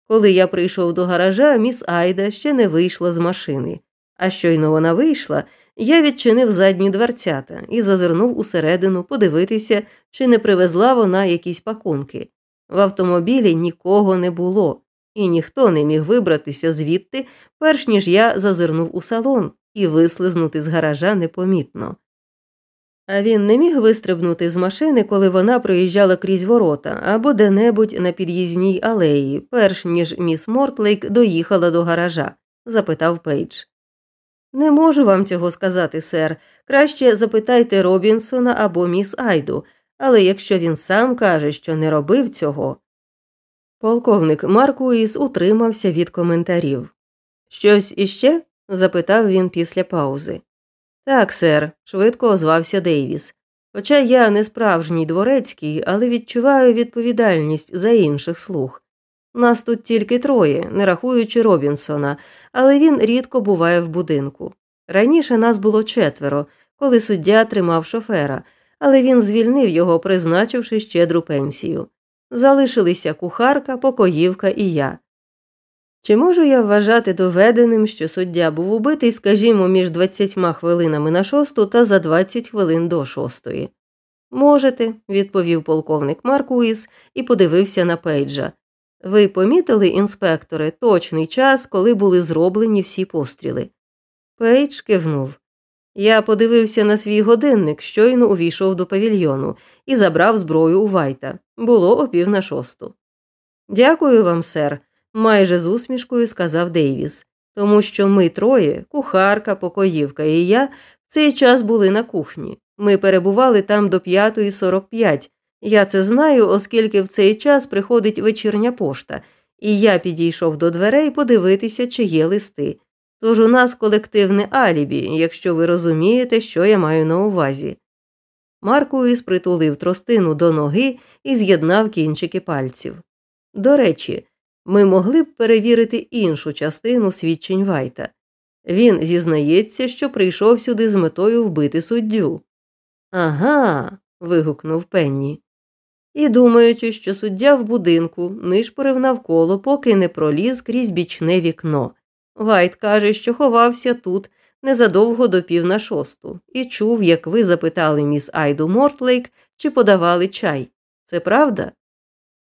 Коли я прийшов до гаража, міс Айда ще не вийшла з машини, а щойно вона вийшла, я відчинив задні дверцята і зазирнув усередину подивитися, чи не привезла вона якісь пакунки. В автомобілі нікого не було, і ніхто не міг вибратися звідти, перш ніж я зазирнув у салон і вислизнути з гаража непомітно. А він не міг вистрибнути з машини, коли вона проїжджала крізь ворота або де-небудь на під'їзній алеї, перш ніж міс Мортлейк доїхала до гаража? запитав Пейдж. Не можу вам цього сказати, сер. Краще запитайте Робінсона або міс Айду, але якщо він сам каже, що не робив цього. Полковник Маркуїс утримався від коментарів. Щось іще? запитав він після паузи. Так, сер, швидко озвався Дейвіс. Хоча я не справжній дворецький, але відчуваю відповідальність за інших слуг. Нас тут тільки троє, не рахуючи Робінсона, але він рідко буває в будинку. Раніше нас було четверо, коли суддя тримав шофера, але він звільнив його, призначивши щедру пенсію. Залишилися кухарка, покоївка і я. Чи можу я вважати доведеним, що суддя був убитий, скажімо, між 20 хвилинами на шосту та за 20 хвилин до шостої? Можете, відповів полковник Маркуїс і подивився на Пейджа. Ви помітили, інспектори, точний час, коли були зроблені всі постріли? Пейдж кивнув. Я подивився на свій годинник, щойно увійшов до павільйону і забрав зброю у Вайта. Було опів на шосту. Дякую вам, сер, майже з усмішкою сказав Дейвіс, тому що ми троє, кухарка, покоївка і я, в цей час були на кухні. Ми перебували там до 5.45. Я це знаю, оскільки в цей час приходить вечірня пошта, і я підійшов до дверей подивитися, чи є листи. Тож у нас колективне алібі, якщо ви розумієте, що я маю на увазі. Маркуїс притулив тростину до ноги і з'єднав кінчики пальців. До речі, ми могли б перевірити іншу частину свідчень Вайта. Він зізнається, що прийшов сюди з метою вбити суддю. Ага. вигукнув Пенні. І, думаючи, що суддя в будинку нишпорив навколо, поки не проліз крізь бічне вікно. Вайт каже, що ховався тут незадовго до пів на шосту, і чув, як ви запитали міс Айду Мортлейк, чи подавали чай. Це правда?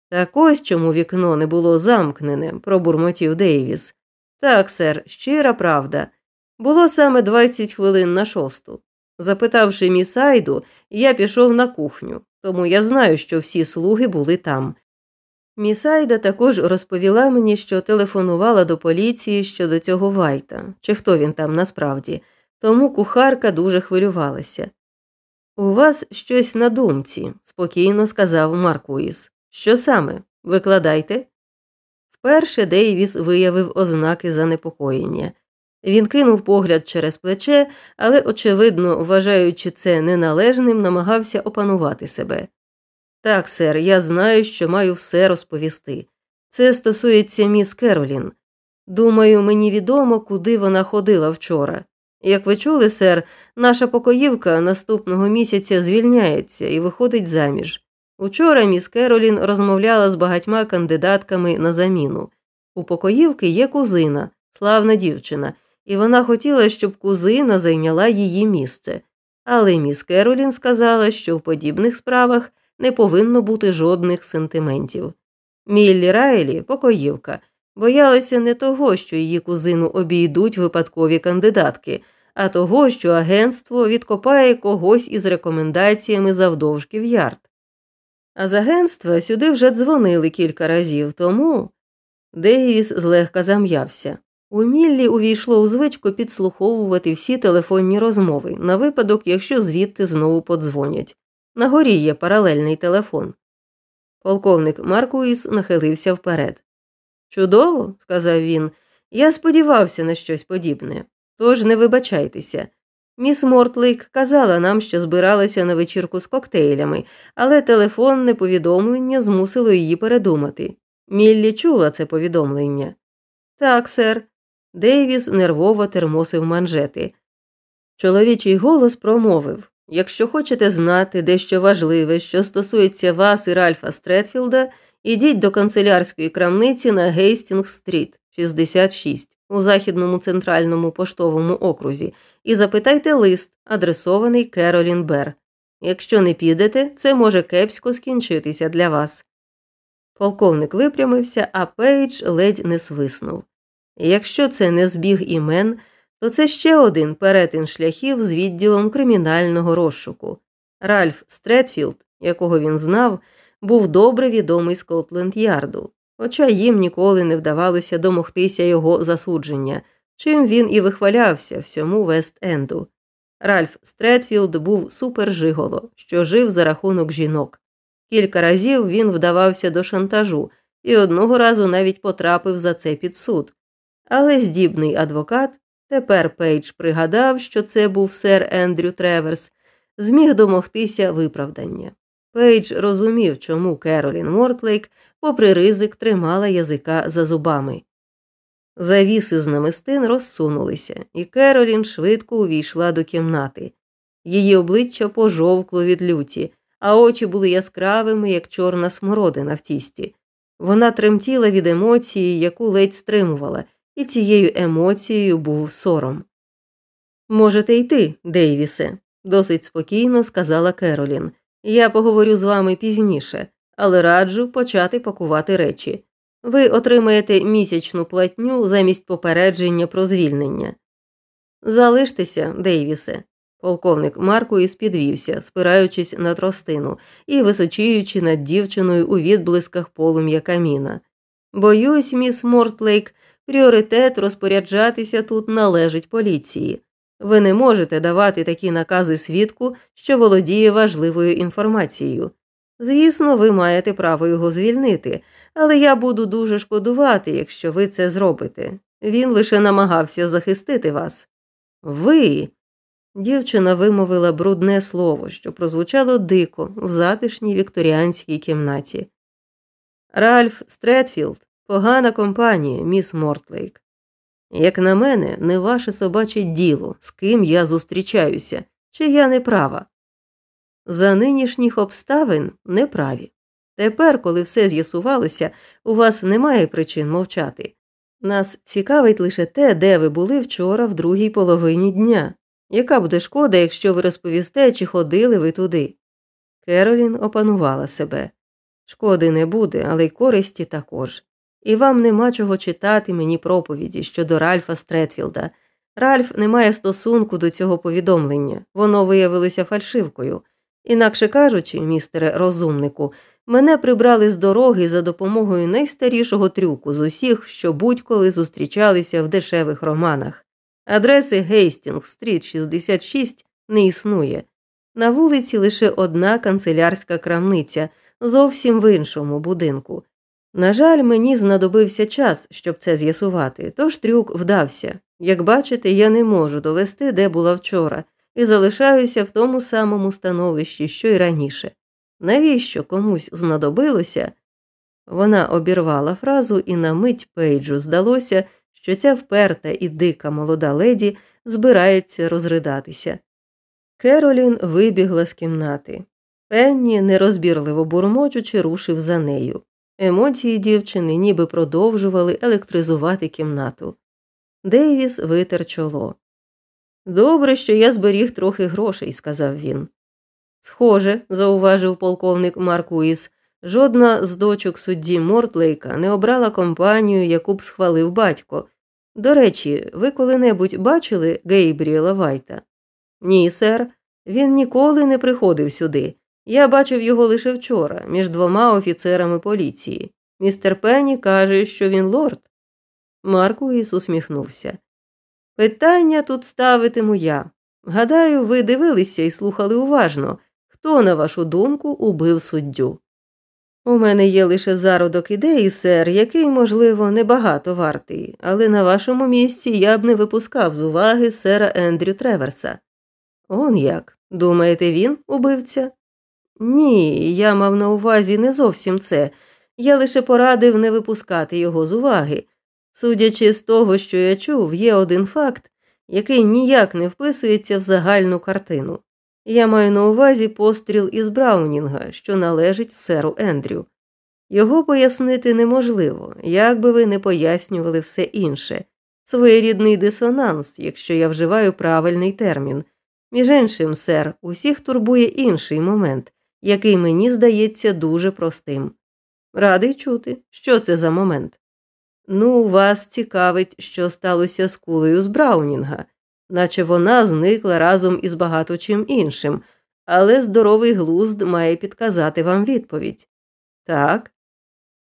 Так ось чому вікно не було замкнене, пробурмотів Дейвіс. Так, сер, щира правда. Було саме 20 хвилин на шосту. Запитавши міс Айду, я пішов на кухню, тому я знаю, що всі слуги були там. Місайда також розповіла мені, що телефонувала до поліції щодо цього Вайта, чи хто він там насправді, тому кухарка дуже хвилювалася. У вас щось на думці, спокійно сказав Маркуїс. Що саме? Викладайте? Вперше Дейвіс виявив ознаки занепокоєння. Він кинув погляд через плече, але, очевидно, вважаючи це неналежним, намагався опанувати себе. Так, сер, я знаю, що маю все розповісти. Це стосується міс Керолін. Думаю, мені відомо, куди вона ходила вчора. Як ви чули, сер, наша покоївка наступного місяця звільняється і виходить заміж. Учора міс Керолін розмовляла з багатьма кандидатками на заміну. У покоївки є кузина, славна дівчина, і вона хотіла, щоб кузина зайняла її місце. Але міс Керолін сказала, що в подібних справах не повинно бути жодних сентиментів. Міллі Райлі, покоївка, боялася не того, що її кузину обійдуть випадкові кандидатки, а того, що агентство відкопає когось із рекомендаціями завдовжки в ярд. А з агентства сюди вже дзвонили кілька разів, тому Дейвіс злегка зам'явся. У Міллі увійшло у звичку підслуховувати всі телефонні розмови на випадок, якщо звідти знову подзвонять. На горі є паралельний телефон. Полковник Маркуїс нахилився вперед. Чудово, сказав він, я сподівався на щось подібне. Тож не вибачайтеся. Міс Мортлейк казала нам, що збиралася на вечірку з коктейлями, але телефонне повідомлення змусило її передумати. Міллі чула це повідомлення. Так, сер. Дейвіс нервово термосив манжети. Чоловічий голос промовив Якщо хочете знати дещо важливе, що стосується вас і Ральфа Стретфілда, ідіть до канцелярської крамниці на Гейстінг Стріт, 66, у західному центральному поштовому окрузі, і запитайте лист, адресований Керолін Бер. Якщо не підете, це може кепсько скінчитися для вас. Полковник випрямився, а Пейдж ледь не свиснув. Якщо це не збіг імен, то це ще один перетин шляхів з відділом кримінального розшуку. Ральф Стретфілд, якого він знав, був добре відомий Скотленд Ярду, хоча їм ніколи не вдавалося домогтися його засудження, чим він і вихвалявся всьому Вест-Енду. Ральф Стретфілд був супержиголо, що жив за рахунок жінок. Кілька разів він вдавався до шантажу і одного разу навіть потрапив за це під суд. Але здібний адвокат, тепер Пейдж пригадав, що це був сер Ендрю Треверс, зміг домогтися виправдання. Пейдж розумів, чому Керолін Мортлейк, попри ризик, тримала язика за зубами. Завіси з намистин розсунулися, і Керолін швидко увійшла до кімнати. Її обличчя пожовкло від люті, а очі були яскравими, як чорна смородина в тісті. Вона тремтіла від емоції, яку ледь стримувала, і цією емоцією був сором. Можете йти, Дейвісе, досить спокійно сказала Керолін. Я поговорю з вами пізніше, але раджу почати пакувати речі. Ви отримаєте місячну платню замість попередження про звільнення. Залиштеся, Дейвісе. Полковник Маркуїс підвівся, спираючись на тростину і височіючи над дівчиною у відблисках полум'я каміна. Боюсь, міс Мортлейк, пріоритет розпоряджатися тут належить поліції. Ви не можете давати такі накази свідку, що володіє важливою інформацією. Звісно, ви маєте право його звільнити, але я буду дуже шкодувати, якщо ви це зробите. Він лише намагався захистити вас. Ви. Дівчина вимовила брудне слово, що прозвучало дико в затишній вікторіанській кімнаті. Ральф Стретфілд погана компанія, міс Мортлейк. Як на мене, не ваше собаче діло, з ким я зустрічаюся, чи я не права. За нинішніх обставин неправі. Тепер, коли все з'ясувалося, у вас немає причин мовчати. Нас цікавить лише те, де ви були вчора в другій половині дня. Яка буде шкода, якщо ви розповісте, чи ходили ви туди? Керолін опанувала себе. Шкоди не буде, але й користі також. І вам нема чого читати мені проповіді щодо Ральфа Стретфілда. Ральф не має стосунку до цього повідомлення, воно виявилося фальшивкою. Інакше кажучи, містере розумнику, мене прибрали з дороги за допомогою найстарішого трюку з усіх, що будь-коли зустрічалися в дешевих романах. Адреси Гейстінг Стріт 66 не існує. На вулиці лише одна канцелярська крамниця, зовсім в іншому будинку. На жаль, мені знадобився час, щоб це з'ясувати, тож трюк вдався. Як бачите, я не можу довести, де була вчора, і залишаюся в тому самому становищі, що й раніше. Навіщо комусь знадобилося? Вона обірвала фразу, і на мить Пейджу здалося, що ця вперта і дика молода леді збирається розридатися. Керолін вибігла з кімнати. Пенні, нерозбірливо бурмочучи, рушив за нею. Емоції дівчини ніби продовжували електризувати кімнату. Дейвіс витер чоло. Добре, що я зберіг трохи грошей, сказав він. Схоже, зауважив полковник Маркуїс, жодна з дочок судді Мортлейка не обрала компанію, яку б схвалив батько. До речі, ви коли-небудь бачили Гейбріела Вайта? Ні, сер, він ніколи не приходив сюди. Я бачив його лише вчора, між двома офіцерами поліції. Містер Пенні каже, що він лорд. Маркуїс усміхнувся. Питання тут ставитиму я. Гадаю, ви дивилися і слухали уважно, хто, на вашу думку, убив суддю. У мене є лише зародок ідеї, сер, який, можливо, небагато вартий, але на вашому місці я б не випускав з уваги сера Ендрю Треверса. Он як? Думаєте, він убивця? Ні, я мав на увазі не зовсім це. Я лише порадив не випускати його з уваги. Судячи з того, що я чув, є один факт, який ніяк не вписується в загальну картину. Я маю на увазі постріл із Браунінга, що належить серу Ендрю. Його пояснити неможливо, як би ви не пояснювали все інше, своєрідний дисонанс, якщо я вживаю правильний термін. Між іншим, сер, усіх турбує інший момент, який мені здається дуже простим. Радий чути, що це за момент. Ну, вас цікавить, що сталося з кулею з Браунінга, наче вона зникла разом із багато чим іншим, але здоровий глузд має підказати вам відповідь. Так,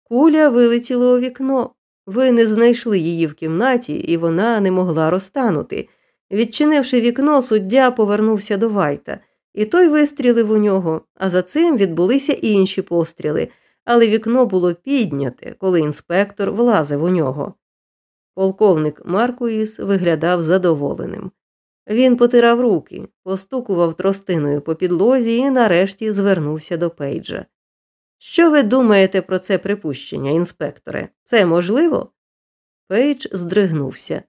куля вилетіла у вікно. Ви не знайшли її в кімнаті, і вона не могла розтанути. Відчинивши вікно, суддя повернувся до Вайта, і той вистрілив у нього, а за цим відбулися інші постріли, але вікно було підняте, коли інспектор влазив у нього. Полковник Маркуїс виглядав задоволеним. Він потирав руки, постукував тростиною по підлозі і нарешті звернувся до Пейджа. Що ви думаєте про це припущення, інспекторе? Це можливо? Пейдж здригнувся.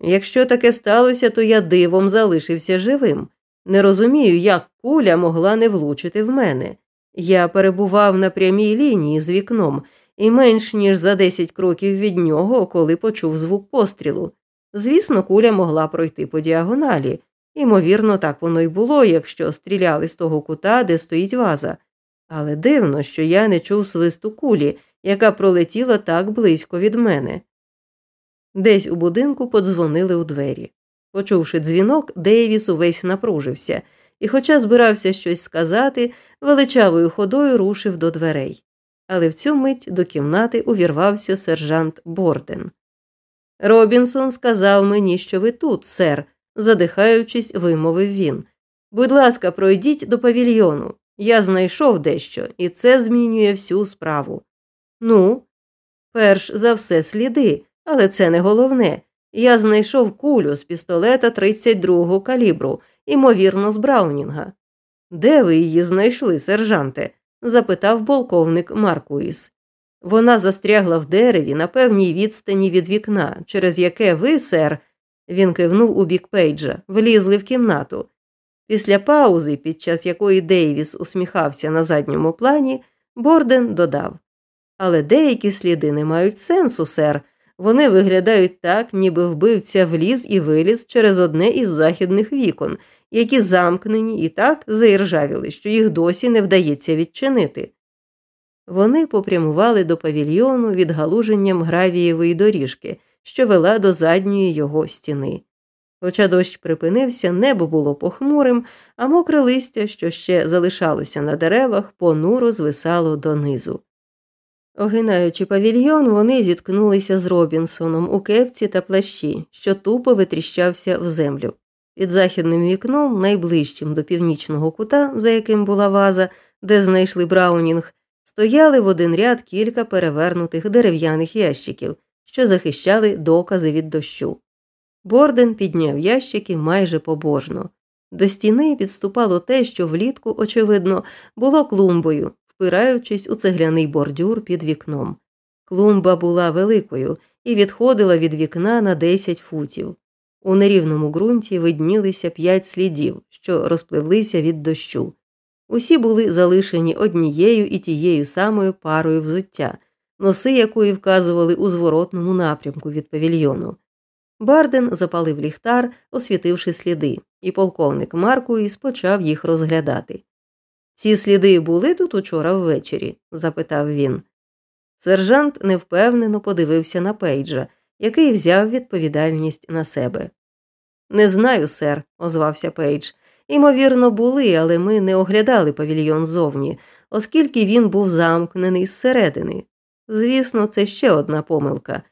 Якщо таке сталося, то я дивом залишився живим. Не розумію, як куля могла не влучити в мене. Я перебував на прямій лінії з вікном і менш ніж за десять кроків від нього, коли почув звук пострілу. Звісно, куля могла пройти по діагоналі. Імовірно, так воно й було, якщо стріляли з того кута, де стоїть ваза. Але дивно, що я не чув свисту кулі, яка пролетіла так близько від мене. Десь у будинку подзвонили у двері. Почувши дзвінок, Дейвіс увесь напружився і, хоча збирався щось сказати, величавою ходою рушив до дверей. Але в цю мить до кімнати увірвався сержант Борден. Робінсон сказав мені, що ви тут, сер, задихаючись, вимовив він. Будь ласка, пройдіть до павільйону. Я знайшов дещо, і це змінює всю справу. Ну, перш за все сліди, але це не головне. Я знайшов кулю з пістолета 32-го калібру, ймовірно, з Браунінга. Де ви її знайшли, сержанте? запитав полковник Маркуїс. Вона застрягла в дереві на певній відстані від вікна, через яке ви, сер, він кивнув у бік Пейджа, влізли в кімнату. Після паузи, під час якої Дейвіс усміхався на задньому плані, Борден додав Але деякі сліди не мають сенсу, сер. Вони виглядають так, ніби вбивця вліз і виліз через одне із західних вікон, які замкнені і так заіржавіли, що їх досі не вдається відчинити. Вони попрямували до павільйону відгалуженням гравієвої доріжки, що вела до задньої його стіни. Хоча дощ припинився, небо було похмурим, а мокре листя, що ще залишалося на деревах, понуро звисало донизу. Огинаючи павільйон, вони зіткнулися з Робінсоном у кепці та плащі, що тупо витріщався в землю. Під західним вікном, найближчим до північного кута, за яким була ваза, де знайшли Браунінг, стояли в один ряд кілька перевернутих дерев'яних ящиків, що захищали докази від дощу. Борден підняв ящики майже побожно. До стіни підступало те, що влітку, очевидно, було клумбою, впираючись у цегляний бордюр під вікном. Клумба була великою і відходила від вікна на 10 футів. У нерівному ґрунті виднілися п'ять слідів, що розпливлися від дощу. Усі були залишені однією і тією самою парою взуття, носи якої вказували у зворотному напрямку від павільйону. Барден запалив ліхтар, освітивши сліди, і полковник Маркуїс почав їх розглядати. Ці сліди були тут учора ввечері? запитав він. Сержант невпевнено подивився на Пейджа, який взяв відповідальність на себе. Не знаю, сер, озвався Пейдж. Імовірно, були, але ми не оглядали павільйон зовні, оскільки він був замкнений зсередини. Звісно, це ще одна помилка.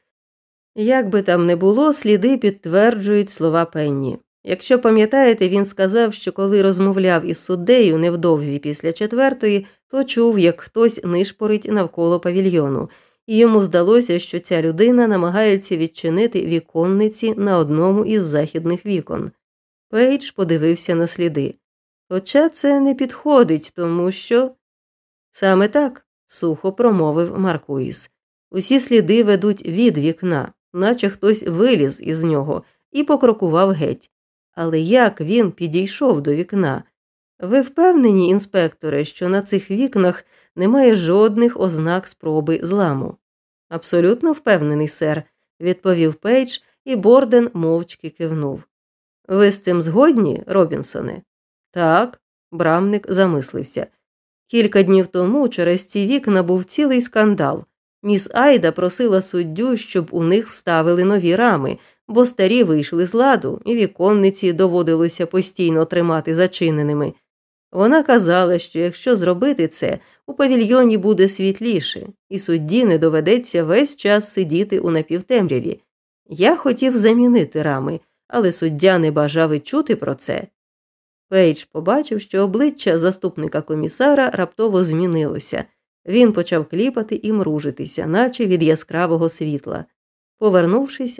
Як би там не було, сліди підтверджують слова Пенні. Якщо пам'ятаєте, він сказав, що коли розмовляв із суддею невдовзі після четвертої, то чув, як хтось нишпорить навколо павільйону, і йому здалося, що ця людина намагається відчинити віконниці на одному із західних вікон. Пейдж подивився на сліди. Хоча це не підходить, тому що. Саме так, сухо промовив Маркуїс. Усі сліди ведуть від вікна, наче хтось виліз із нього і покрокував геть. Але як він підійшов до вікна? Ви впевнені, інспекторе, що на цих вікнах немає жодних ознак спроби зламу? Абсолютно впевнений, сер, відповів Пейдж, і Борден мовчки кивнув. Ви з цим згодні, Робінсоне? Так, брамник замислився. Кілька днів тому через ці вікна був цілий скандал. Міс Айда просила суддю, щоб у них вставили нові рами, бо старі вийшли з ладу, і віконниці доводилося постійно тримати зачиненими. Вона казала, що якщо зробити це, у павільйоні буде світліше, і судді не доведеться весь час сидіти у напівтемряві. Я хотів замінити рами, але суддя не бажав і чути про це. Пейдж побачив, що обличчя заступника комісара раптово змінилося. Він почав кліпати і мружитися, наче від яскравого світла. Повернувшись,